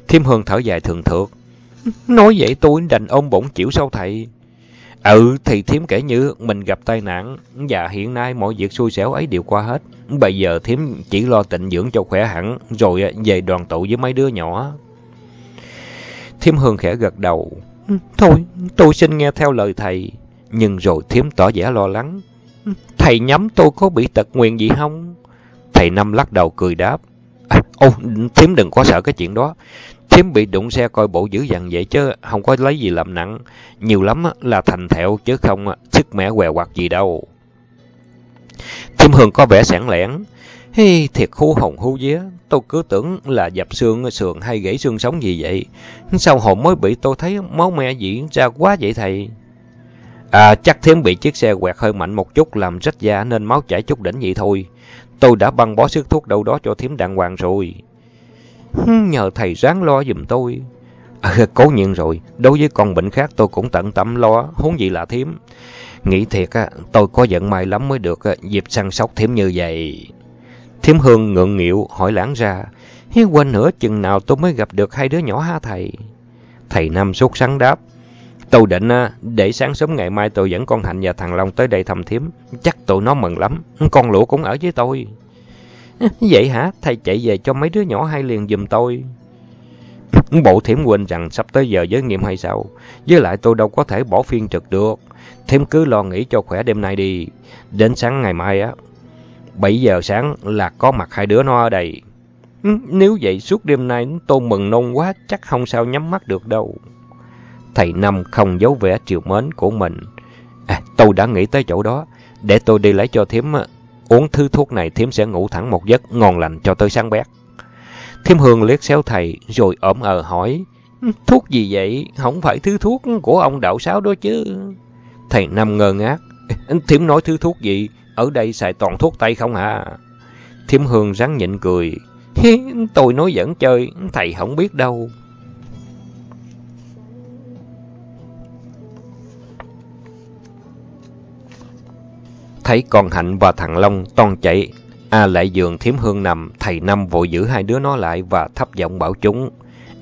Thiêm Hương thở dài thường thượt. Nói vậy tôi đành ông bổn chịu sao thầy? Ừ, thì thiếm kể như mình gặp tai nạn, và hiện nay mọi việc xui xẻo ấy đều qua hết. Bây giờ thiếm chỉ lo tịnh dưỡng cho khỏe hẳn, rồi về đoàn tụ với mấy đứa nhỏ. Thiếm Hương khẽ gật đầu. Thôi, tôi xin nghe theo lời thầy. Nhưng rồi thiếm tỏ vẻ lo lắng. Thầy nhắm tôi có bị tật nguyền gì không? Thầy Năm lắc đầu cười đáp. À, ô, thím đừng có sợ cái chuyện đó. Thím bị đụng xe coi bộ dữ dằn vậy chứ không có lấy gì làm nặng. Nhiều lắm là thành thẹo chứ không sức mẻ què quạt gì đâu. Thím Hương có vẻ sẵn lẻn. Hi, thiệt khu hồng hú vía, tôi cứ tưởng là dập xương, sườn hay gãy xương sống gì vậy. Sao hồi mới bị tôi thấy máu me diễn ra quá vậy thầy? À, chắc thím bị chiếc xe quẹt hơi mạnh một chút làm rách da nên máu chảy chút đỉnh vậy thôi. Tôi đã băng bó sức thuốc đâu đó cho thiếm đàng hoàng rồi. Nhờ thầy ráng lo giùm tôi. À, cố nhiên rồi, đối với con bệnh khác tôi cũng tận tâm lo, huống gì là thiếm. Nghĩ thiệt, á, tôi có giận may lắm mới được dịp săn sóc thiếm như vậy. Thiếm Hương ngượng nghịu hỏi lãng ra, quên nữa chừng nào tôi mới gặp được hai đứa nhỏ ha thầy? Thầy nam sốt sắng đáp, tôi định à, để sáng sớm ngày mai tôi dẫn con Hạnh và thằng Long tới đây thăm thiếm, chắc tụi nó mừng lắm, con lũ cũng ở với tôi. Vậy hả? Thầy chạy về cho mấy đứa nhỏ hai liền giùm tôi. Bộ thiểm quên rằng sắp tới giờ giới nghiệm hay sao? Với lại tôi đâu có thể bỏ phiên trực được. Thiểm cứ lo nghĩ cho khỏe đêm nay đi. Đến sáng ngày mai á, 7 giờ sáng là có mặt hai đứa nó ở đây. Nếu vậy suốt đêm nay tôi mừng nôn quá, chắc không sao nhắm mắt được đâu. Thầy Năm không giấu vẻ triều mến của mình. À, tôi đã nghĩ tới chỗ đó. Để tôi đi lấy cho thiếm uống thứ thuốc này thiếm sẽ ngủ thẳng một giấc ngon lành cho tới sáng bét. Thím Hương liếc xéo thầy rồi ổm ờ hỏi. Thuốc gì vậy? Không phải thứ thuốc của ông đạo sáo đó chứ. Thầy Năm ngơ ngác. Thiếm nói thứ thuốc gì? Ở đây xài toàn thuốc Tây không hả? Thiếm Hương rắn nhịn cười. Tôi nói giỡn chơi, thầy không biết đâu. Thấy con Hạnh và thằng Long toan chạy, A à, lại giường thiếm hương nằm, thầy Năm vội giữ hai đứa nó lại và thấp giọng bảo chúng.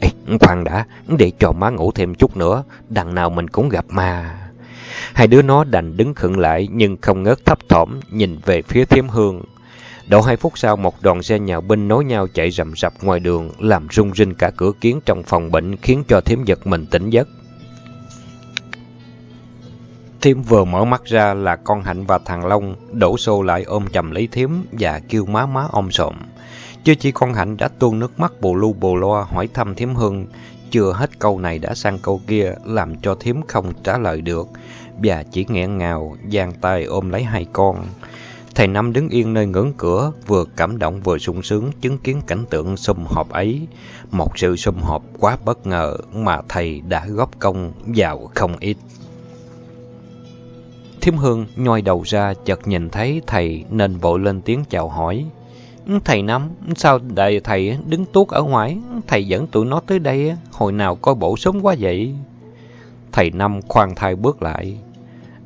Ê, khoan đã, để cho má ngủ thêm chút nữa, đằng nào mình cũng gặp ma. Hai đứa nó đành đứng khựng lại nhưng không ngớt thấp thỏm nhìn về phía thiếm hương. Độ hai phút sau, một đoàn xe nhà binh nối nhau chạy rầm rập ngoài đường, làm rung rinh cả cửa kiến trong phòng bệnh, khiến cho thiếm giật mình tỉnh giấc. Thiếm vừa mở mắt ra là con Hạnh và thằng Long đổ xô lại ôm chầm lấy Thiếm và kêu má má ôm sộm. Chưa chỉ con Hạnh đã tuôn nước mắt bù lu bù loa hỏi thăm Thiếm Hương. Chưa hết câu này đã sang câu kia làm cho Thiếm không trả lời được. Và chỉ nghẹn ngào, giang tay ôm lấy hai con. Thầy Năm đứng yên nơi ngưỡng cửa, vừa cảm động vừa sung sướng chứng kiến cảnh tượng sum họp ấy. Một sự sum họp quá bất ngờ mà thầy đã góp công vào không ít. Thiêm Hương nhoi đầu ra chợt nhìn thấy thầy nên vội lên tiếng chào hỏi. Thầy Năm, sao đại thầy đứng tuốt ở ngoài, thầy dẫn tụi nó tới đây, hồi nào coi bổ sớm quá vậy? Thầy Năm khoan thai bước lại.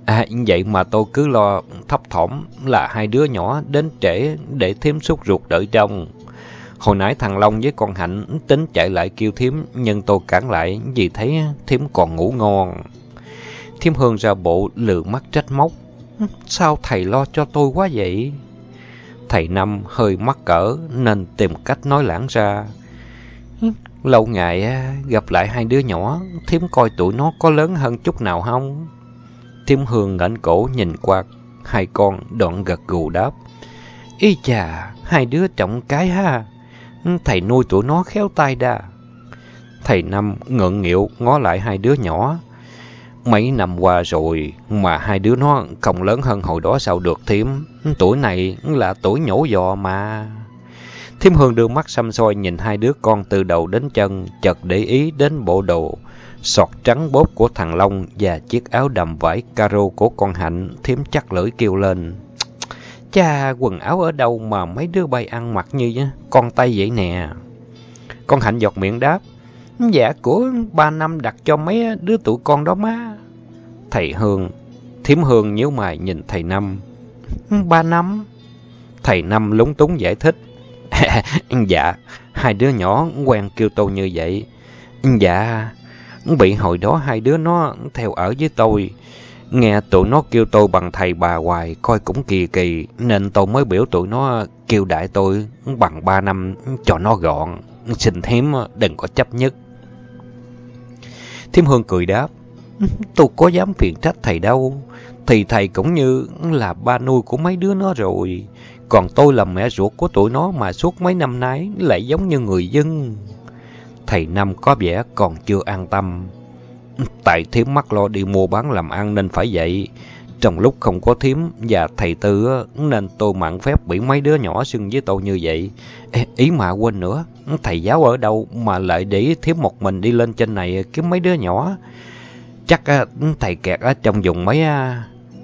À, vậy mà tôi cứ lo thấp thỏm là hai đứa nhỏ đến trễ để thiếm xúc ruột đợi trong. Hồi nãy thằng Long với con Hạnh tính chạy lại kêu thiếm, nhưng tôi cản lại vì thấy thiếm còn ngủ ngon. Thiêm Hương ra bộ lừ mắt trách móc. Sao thầy lo cho tôi quá vậy? Thầy Năm hơi mắc cỡ nên tìm cách nói lãng ra. Lâu ngày gặp lại hai đứa nhỏ, Thiếm coi tụi nó có lớn hơn chút nào không? Thiêm Hương ngẩng cổ nhìn qua hai con đoạn gật gù đáp. Ý chà, hai đứa trọng cái ha. Thầy nuôi tụi nó khéo tay đa. Thầy Năm ngượng nghịu ngó lại hai đứa nhỏ. Mấy năm qua rồi mà hai đứa nó không lớn hơn hồi đó sao được Thím Tuổi này là tuổi nhổ giò mà. Thím Hương đưa mắt xăm soi nhìn hai đứa con từ đầu đến chân, chợt để ý đến bộ đồ sọt trắng bốp của thằng Long và chiếc áo đầm vải caro của con Hạnh, thiếm chắc lưỡi kêu lên. Cha, quần áo ở đâu mà mấy đứa bay ăn mặc như con tay vậy nè. Con Hạnh giọt miệng đáp. Dạ của ba năm đặt cho mấy đứa tụi con đó má. Thầy Hương, thiếm Hương nhíu mày nhìn thầy Năm. Ba năm? Thầy Năm lúng túng giải thích. dạ, hai đứa nhỏ quen kêu tôi như vậy. Dạ, bị hồi đó hai đứa nó theo ở với tôi. Nghe tụi nó kêu tôi bằng thầy bà hoài, coi cũng kỳ kỳ, nên tôi mới biểu tụi nó kêu đại tôi bằng ba năm cho nó gọn. Xin thím đừng có chấp nhất. Thiêm Hương cười đáp, tôi có dám phiền trách thầy đâu, thì thầy cũng như là ba nuôi của mấy đứa nó rồi. Còn tôi là mẹ ruột của tụi nó mà suốt mấy năm nay lại giống như người dân. Thầy Năm có vẻ còn chưa an tâm. Tại thiếu mắt lo đi mua bán làm ăn nên phải vậy. Trong lúc không có thiếm và thầy Tư nên tôi mặn phép bị mấy đứa nhỏ xưng với tôi như vậy. Ê, ý mà quên nữa, thầy giáo ở đâu mà lại để thiếm một mình đi lên trên này kiếm mấy đứa nhỏ. Chắc thầy kẹt ở trong vùng mấy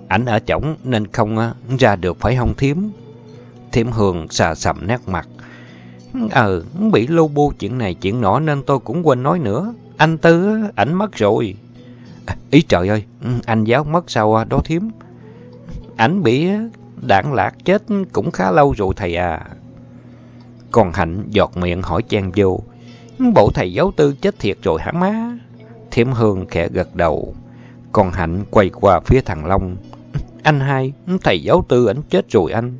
ảnh ở chổng nên không ra được phải không thiếm. Thiếm Hường xà sầm nét mặt. Ờ, bị lô bô chuyện này chuyện nọ nên tôi cũng quên nói nữa. Anh Tư, ảnh mất rồi. À, ý trời ơi, anh giáo mất sao à, đó thiếm. Ảnh bị đảng lạc chết cũng khá lâu rồi thầy à. Còn Hạnh giọt miệng hỏi chen vô. Bộ thầy giáo tư chết thiệt rồi hả má? Thiểm Hương khẽ gật đầu. Còn Hạnh quay qua phía thằng Long. Anh hai, thầy giáo tư ảnh chết rồi anh.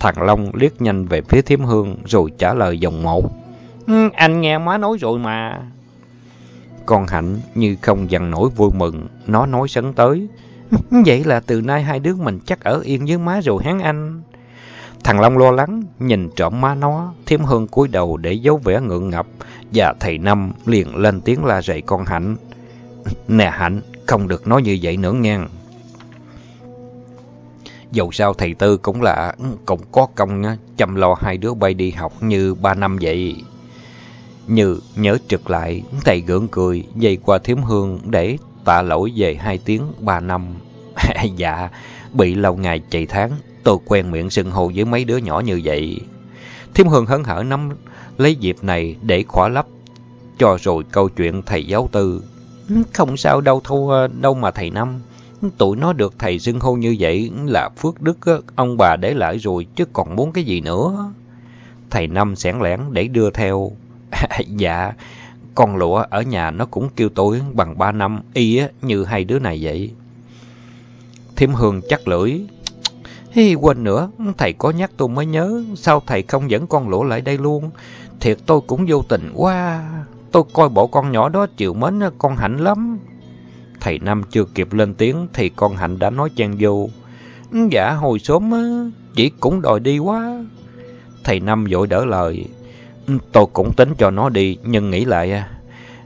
Thằng Long liếc nhanh về phía Thiểm Hương rồi trả lời dòng một. Anh nghe má nói rồi mà. Con Hạnh như không dằn nổi vui mừng, nó nói sấn tới. Vậy là từ nay hai đứa mình chắc ở yên với má rồi hán anh. Thằng Long lo lắng, nhìn trộm má nó, thêm hương cúi đầu để giấu vẻ ngượng ngập, và thầy Năm liền lên tiếng la rầy con Hạnh. Nè Hạnh, không được nói như vậy nữa ngang. dẫu sao thầy Tư cũng là cũng có công chăm lo hai đứa bay đi học như ba năm vậy. Như nhớ trực lại, thầy gượng cười, dây qua thiếm hương để tạ lỗi về hai tiếng ba năm. dạ, bị lâu ngày chạy tháng, tôi quen miệng sưng hô với mấy đứa nhỏ như vậy. Thiếm hương hấn hở nắm lấy dịp này để khỏa lấp cho rồi câu chuyện thầy giáo tư. Không sao đâu thua đâu mà thầy Năm. Tụi nó được thầy xưng hô như vậy là phước đức ông bà để lại rồi chứ còn muốn cái gì nữa. Thầy Năm sẻn lẻn để đưa theo. dạ, con lụa ở nhà nó cũng kêu tôi bằng ba năm y như hai đứa này vậy. Thiêm Hương chắc lưỡi. Hi, quên nữa, thầy có nhắc tôi mới nhớ, sao thầy không dẫn con lũa lại đây luôn? Thiệt tôi cũng vô tình quá. Tôi coi bộ con nhỏ đó chịu mến con Hạnh lắm. Thầy Năm chưa kịp lên tiếng thì con Hạnh đã nói chen vô. Ừ, dạ hồi sớm chỉ cũng đòi đi quá. Thầy Năm vội đỡ lời. Tôi cũng tính cho nó đi nhưng nghĩ lại à.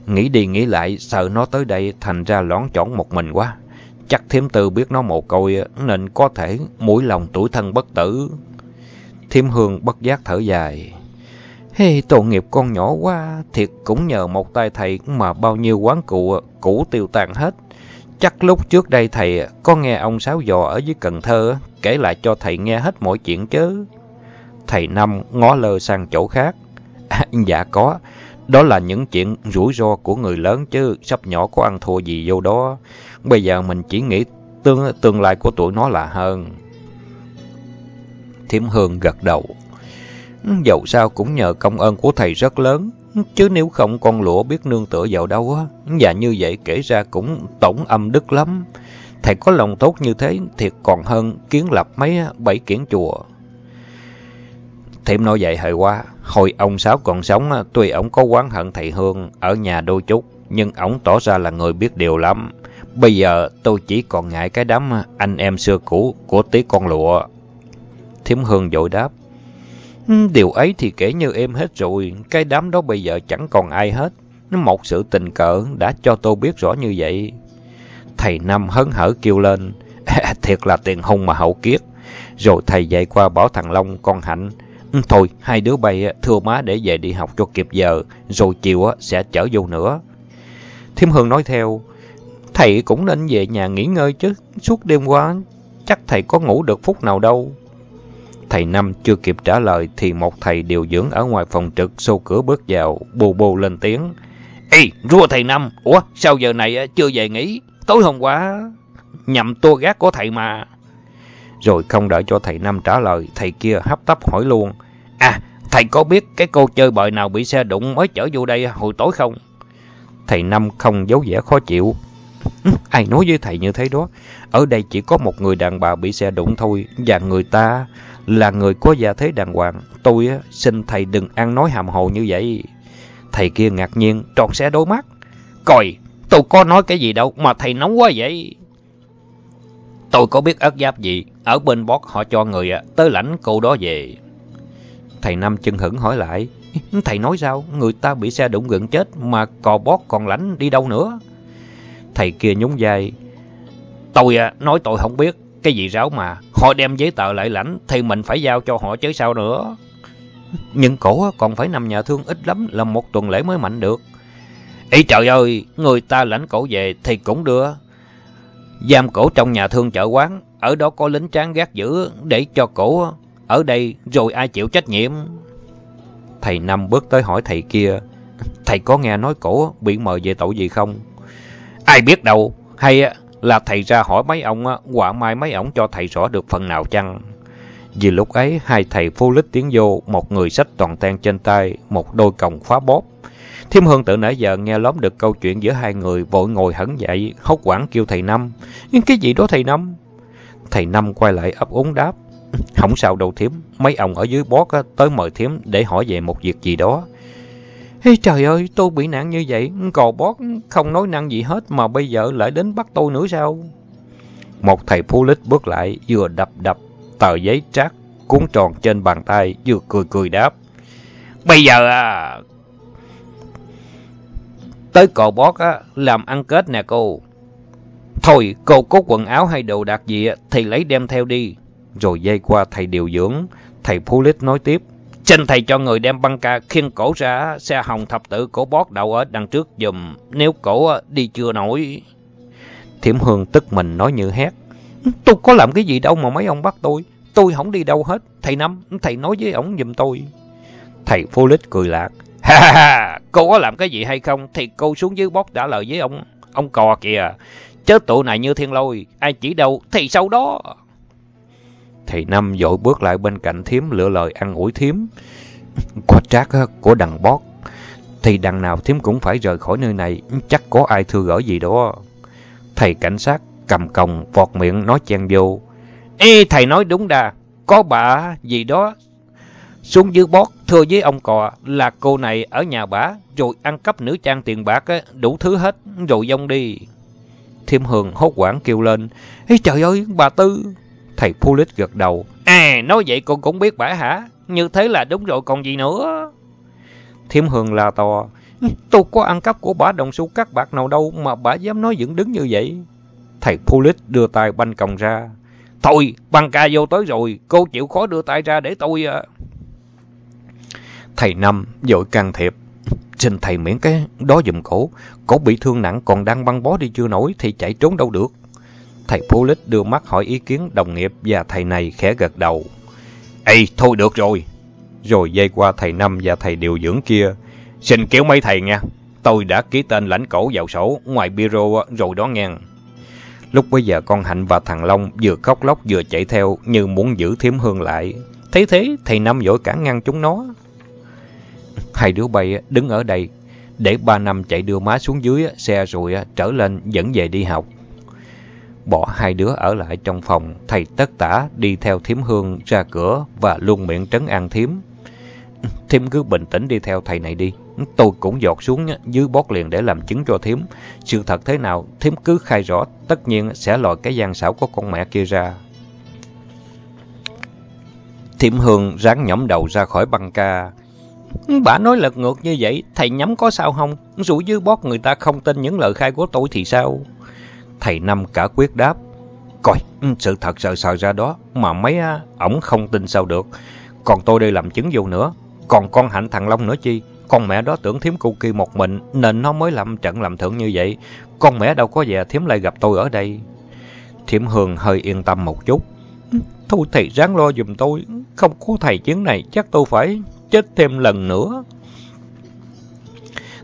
Nghĩ đi nghĩ lại sợ nó tới đây thành ra lõn chỏn một mình quá. Chắc thiếm tư biết nó một côi nên có thể mũi lòng tuổi thân bất tử. Thiếm hương bất giác thở dài. Hey, tội nghiệp con nhỏ quá, thiệt cũng nhờ một tay thầy mà bao nhiêu quán cụ cũ tiêu tan hết. Chắc lúc trước đây thầy có nghe ông Sáu Dò ở dưới Cần Thơ kể lại cho thầy nghe hết mọi chuyện chứ. Thầy Năm ngó lơ sang chỗ khác. À, dạ có, đó là những chuyện rủi ro của người lớn chứ sắp nhỏ có ăn thua gì vô đó. Bây giờ mình chỉ nghĩ tương tương lai của tụi nó là hơn. Thiểm Hương gật đầu. Dẫu sao cũng nhờ công ơn của thầy rất lớn, chứ nếu không con lũa biết nương tựa vào đâu á. Và như vậy kể ra cũng tổng âm đức lắm. Thầy có lòng tốt như thế thiệt còn hơn kiến lập mấy bảy kiển chùa. Thiểm nói vậy hơi quá, hồi ông Sáu còn sống, tuy ông có quán hận thầy Hương ở nhà đôi chút, nhưng ông tỏ ra là người biết điều lắm. Bây giờ tôi chỉ còn ngại cái đám à, anh em xưa cũ của tí con lụa. Thiếm Hương dội đáp. Ừ, điều ấy thì kể như em hết rồi, cái đám đó bây giờ chẳng còn ai hết. Một sự tình cờ đã cho tôi biết rõ như vậy. Thầy Năm hấn hở kêu lên, thiệt là tiền hung mà hậu kiết. Rồi thầy dạy qua bảo thằng Long, con Hạnh. Ừ, thôi, hai đứa bay thưa má để về đi học cho kịp giờ, rồi chiều sẽ chở vô nữa. Thiêm Hương nói theo, thầy cũng nên về nhà nghỉ ngơi chứ, suốt đêm qua, chắc thầy có ngủ được phút nào đâu. Thầy Năm chưa kịp trả lời thì một thầy điều dưỡng ở ngoài phòng trực xô cửa bước vào, bù bù lên tiếng. Ê, rua thầy Năm, ủa sao giờ này chưa về nghỉ? Tối hôm qua nhầm tua gác của thầy mà. Rồi không đợi cho thầy Năm trả lời, thầy kia hấp tấp hỏi luôn. À, thầy có biết cái cô chơi bời nào bị xe đụng mới chở vô đây hồi tối không? Thầy Năm không giấu vẻ khó chịu. Ai nói với thầy như thế đó? Ở đây chỉ có một người đàn bà bị xe đụng thôi, và người ta là người có gia thế đàng hoàng. Tôi xin thầy đừng ăn nói hàm hồ như vậy. Thầy kia ngạc nhiên, tròn xe đôi mắt. Coi, tôi có nói cái gì đâu mà thầy nóng quá vậy. Tôi có biết ớt giáp gì, ở bên bót họ cho người tới lãnh cô đó về. Thầy Năm chân hững hỏi lại, thầy nói sao, người ta bị xe đụng gần chết mà cò bót còn lãnh đi đâu nữa? Thầy kia nhún vai, tôi à, nói tôi không biết, cái gì ráo mà, họ đem giấy tờ lại lãnh thì mình phải giao cho họ chứ sao nữa. Nhưng cổ còn phải nằm nhà thương ít lắm là một tuần lễ mới mạnh được. Ý trời ơi, người ta lãnh cổ về thì cũng đưa. Giam cổ trong nhà thương chợ quán, ở đó có lính tráng gác giữ để cho cổ ở đây rồi ai chịu trách nhiệm. Thầy Năm bước tới hỏi thầy kia, thầy có nghe nói cổ bị mời về tội gì không? Ai biết đâu, hay là thầy ra hỏi mấy ông, quả mai mấy ông cho thầy rõ được phần nào chăng? Vì lúc ấy, hai thầy vô lít tiến vô, một người sách toàn tan trên tay, một đôi còng khóa bóp. Thiêm Hương tự nãy giờ nghe lóm được câu chuyện giữa hai người, vội ngồi hẳn dậy, hốt quảng kêu thầy Năm. Cái gì đó thầy Năm? Thầy Năm quay lại ấp úng đáp. Không sao đâu Thiếm, mấy ông ở dưới bót tới mời Thiếm để hỏi về một việc gì đó. Ê, trời ơi, tôi bị nạn như vậy, cò bót không nói năng gì hết mà bây giờ lại đến bắt tôi nữa sao? Một thầy police lít bước lại, vừa đập đập tờ giấy trát cuốn tròn trên bàn tay, vừa cười cười đáp. Bây giờ à, tới cò bót á, làm ăn kết nè cô. Thôi, cô có quần áo hay đồ đạc gì thì lấy đem theo đi. Rồi dây qua thầy điều dưỡng, thầy phu lít nói tiếp. Xin thầy cho người đem băng ca khiêng cổ ra xe hồng thập tự cổ bót đậu ở đằng trước dùm, nếu cổ ờ, đi chưa nổi. Thiểm Hương tức mình nói như hét. Tôi có làm cái gì đâu mà mấy ông bắt tôi, tôi không đi đâu hết. Thầy Năm, thầy nói với ổng giùm tôi. Thầy Phú Lít cười lạc. Ha ha ha, cô có làm cái gì hay không thì cô xuống dưới bót trả lời với ông, ông cò kìa. Chết tụ này như thiên lôi, ai chỉ đâu thì sau đó. Thầy Năm dội bước lại bên cạnh thiếm lựa lời ăn ủi thiếm. Có trác của đằng bót, thì đằng nào thiếm cũng phải rời khỏi nơi này, chắc có ai thưa gỡ gì đó. Thầy cảnh sát cầm còng vọt miệng nói chen vô. Ê, thầy nói đúng đà, có bà gì đó xuống dưới bót thưa với ông cò là cô này ở nhà bả rồi ăn cắp nữ trang tiền bạc đủ thứ hết rồi dông đi. Thiêm Hường hốt quảng kêu lên. Ê trời ơi, bà Tư! Thầy Pulit gật đầu. À, nói vậy cô cũng biết bả hả? Như thế là đúng rồi còn gì nữa? Thiêm Hường la to. Tôi có ăn cắp của bả đồng xu cắt bạc nào đâu mà bả dám nói dựng đứng như vậy. Thầy Pulit đưa tay banh còng ra. Thôi, băng ca vô tới rồi, cô chịu khó đưa tay ra để tôi... À... Thầy Năm dội can thiệp. Xin thầy miễn cái đó dùm cổ. Cổ bị thương nặng còn đang băng bó đi chưa nổi thì chạy trốn đâu được. Thầy Polic đưa mắt hỏi ý kiến đồng nghiệp và thầy này khẽ gật đầu. Ê, thôi được rồi. Rồi dây qua thầy Năm và thầy điều dưỡng kia. Xin kéo mấy thầy nha. Tôi đã ký tên lãnh cổ vào sổ ngoài bureau rồi đó nghe. Lúc bây giờ con Hạnh và thằng Long vừa khóc lóc vừa chạy theo như muốn giữ thiếm hương lại. Thấy thế, thầy Năm vội cản ngăn chúng nó. Hai đứa bay đứng ở đây, để ba năm chạy đưa má xuống dưới xe rồi trở lên dẫn về đi học. Bỏ hai đứa ở lại trong phòng, thầy tất tả đi theo thiếm hương ra cửa và luôn miệng trấn an thiếm. Thiếm cứ bình tĩnh đi theo thầy này đi. Tôi cũng giọt xuống dưới bót liền để làm chứng cho thiếm. Sự thật thế nào, thiếm cứ khai rõ, tất nhiên sẽ lòi cái gian xảo của con mẹ kia ra. Thiểm Hương ráng nhõm đầu ra khỏi băng ca. Bà nói lật ngược như vậy, thầy nhắm có sao không? rủ dưới bót người ta không tin những lời khai của tôi thì sao? Thầy Năm cả quyết đáp. Coi, sự thật sợ sợ ra đó, mà mấy à, ổng không tin sao được. Còn tôi đây làm chứng vô nữa. Còn con Hạnh thằng Long nữa chi? Con mẹ đó tưởng thiếm cu kỳ một mình, nên nó mới làm trận làm thượng như vậy. Con mẹ đâu có về thiếm lại gặp tôi ở đây. Thiểm Hương hơi yên tâm một chút. Thôi thầy ráng lo giùm tôi, không có thầy chứng này chắc tôi phải chết thêm lần nữa.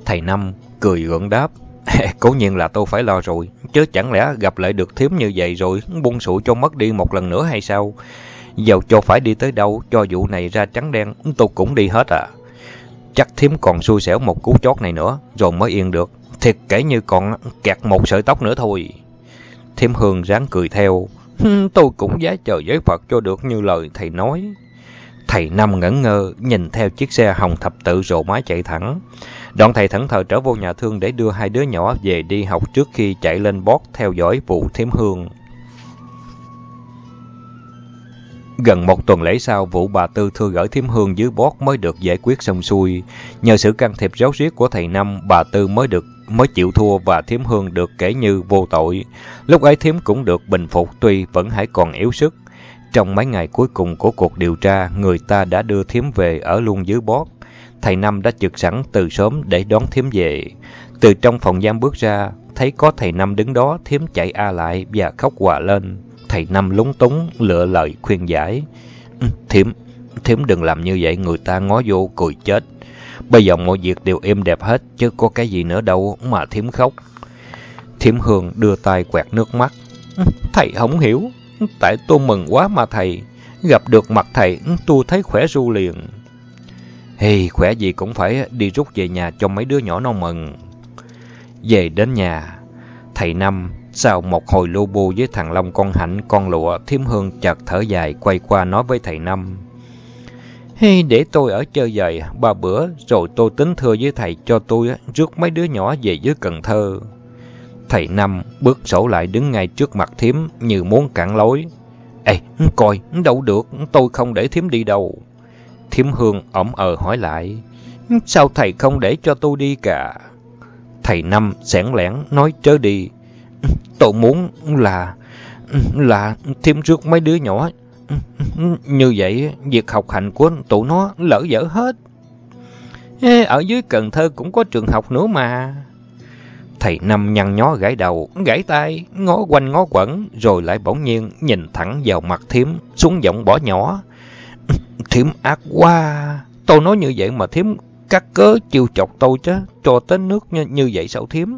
Thầy Năm cười gượng đáp. Cố nhiên là tôi phải lo rồi, chứ chẳng lẽ gặp lại được thiếm như vậy rồi buông sụ cho mất đi một lần nữa hay sao? Dầu cho phải đi tới đâu, cho vụ này ra trắng đen, tôi cũng đi hết à. Chắc thiếm còn xui xẻo một cú chót này nữa, rồi mới yên được. Thiệt kể như còn kẹt một sợi tóc nữa thôi. Thiếm Hương ráng cười theo. Tôi cũng giá chờ giới Phật cho được như lời thầy nói. Thầy Năm ngẩn ngơ, nhìn theo chiếc xe hồng thập tự rồ mái chạy thẳng. Đoạn thầy thẫn thờ trở vô nhà thương để đưa hai đứa nhỏ về đi học trước khi chạy lên bót theo dõi vụ thiếm hương. Gần một tuần lễ sau, vụ bà Tư thư gửi thiếm hương dưới bót mới được giải quyết xong xuôi. Nhờ sự can thiệp ráo riết của thầy Năm, bà Tư mới được mới chịu thua và thiếm hương được kể như vô tội. Lúc ấy thiếm cũng được bình phục tuy vẫn hãy còn yếu sức. Trong mấy ngày cuối cùng của cuộc điều tra, người ta đã đưa thiếm về ở luôn dưới bót. Thầy Năm đã trực sẵn từ sớm để đón thiếm về. Từ trong phòng giam bước ra, thấy có thầy Năm đứng đó, thiếm chạy a lại và khóc hòa lên. Thầy Năm lúng túng, lựa lời khuyên giải. Ừ, thiếm, thiếm đừng làm như vậy, người ta ngó vô cười chết. Bây giờ mọi việc đều êm đẹp hết, chứ có cái gì nữa đâu mà thiếm khóc. Thiếm Hương đưa tay quẹt nước mắt. Ừ, thầy không hiểu, tại tôi mừng quá mà thầy. Gặp được mặt thầy, tôi thấy khỏe ru liền. Hey, khỏe gì cũng phải đi rút về nhà cho mấy đứa nhỏ nó mừng. Về đến nhà, thầy Năm, sau một hồi lô bô với thằng Long con hạnh con lụa, thiếm hương chợt thở dài quay qua nói với thầy Năm. Hey, để tôi ở chơi vời ba bữa, rồi tôi tính thưa với thầy cho tôi rước mấy đứa nhỏ về dưới Cần Thơ. Thầy Năm bước sổ lại đứng ngay trước mặt thiếm như muốn cản lối. Ê, coi, đâu được, tôi không để thiếm đi đâu. Thiếm Hương ẩm ờ hỏi lại. Sao thầy không để cho tôi đi cả? Thầy Năm sẻn lẻn nói chớ đi. Tôi muốn là... là thêm rước mấy đứa nhỏ Như vậy, việc học hành của tụi nó lỡ dở hết. Ở dưới Cần Thơ cũng có trường học nữa mà. Thầy Năm nhăn nhó gãi đầu, gãi tay, ngó quanh ngó quẩn, rồi lại bỗng nhiên nhìn thẳng vào mặt thiếm, xuống giọng bỏ nhỏ. Thiếm ác quá, tôi nói như vậy mà thiếm cắt cớ chiêu chọc tôi chứ, cho tới nước như, như vậy sao thiếm?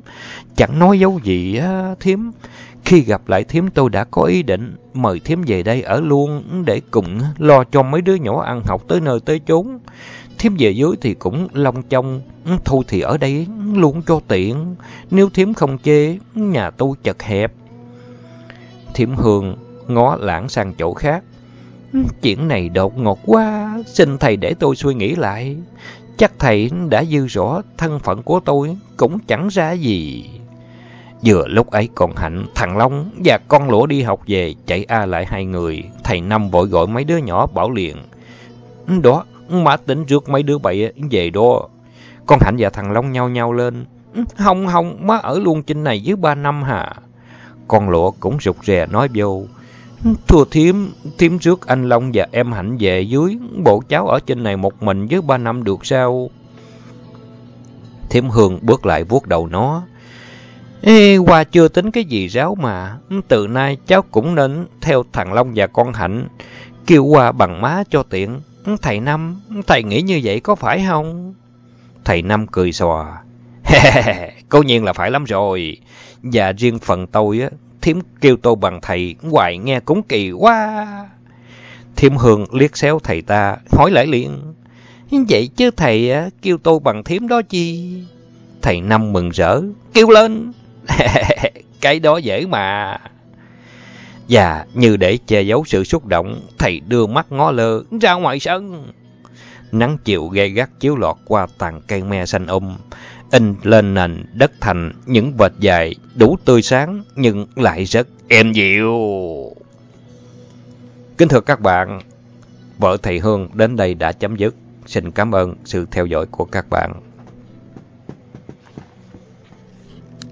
Chẳng nói dấu gì á, thiếm. Khi gặp lại thiếm tôi đã có ý định mời thiếm về đây ở luôn để cùng lo cho mấy đứa nhỏ ăn học tới nơi tới chốn. Thiếm về dưới thì cũng long trong, thôi thì ở đây luôn cho tiện. Nếu thiếm không chê, nhà tôi chật hẹp. Thiếm hương ngó lãng sang chỗ khác. Chuyện này đột ngột quá, xin thầy để tôi suy nghĩ lại. Chắc thầy đã dư rõ thân phận của tôi, cũng chẳng ra gì. Vừa lúc ấy còn Hạnh, thằng Long và con lỗ đi học về, chạy a lại hai người. Thầy Năm vội gọi mấy đứa nhỏ bảo liền. Đó, má tính rước mấy đứa bậy về đó. Con Hạnh và thằng Long nhau nhau lên. Không, không, má ở luôn trên này dưới ba năm hả? Con lỗ cũng rụt rè nói vô. Thưa thiếm, thiếm rước anh Long và em Hạnh về dưới. Bộ cháu ở trên này một mình với ba năm được sao? Thiếm Hương bước lại vuốt đầu nó. Ê, qua chưa tính cái gì ráo mà. Từ nay cháu cũng nên theo thằng Long và con Hạnh. Kêu qua bằng má cho tiện. Thầy Năm, thầy nghĩ như vậy có phải không? Thầy Năm cười xòa. Cố nhiên là phải lắm rồi. Và riêng phần tôi, á, thiếm kêu tôi bằng thầy, hoài nghe cũng kỳ quá. Thiêm Hương liếc xéo thầy ta, hỏi lại liền. Vậy chứ thầy à, kêu tôi bằng thiếm đó chi? Thầy Năm mừng rỡ, kêu lên. cái đó dễ mà. Và như để che giấu sự xúc động, thầy đưa mắt ngó lơ ra ngoài sân. Nắng chiều gay gắt chiếu lọt qua tàn cây me xanh um, in lên nền đất thành những vệt dài đủ tươi sáng nhưng lại rất êm dịu. Kính thưa các bạn, vợ thầy Hương đến đây đã chấm dứt. Xin cảm ơn sự theo dõi của các bạn.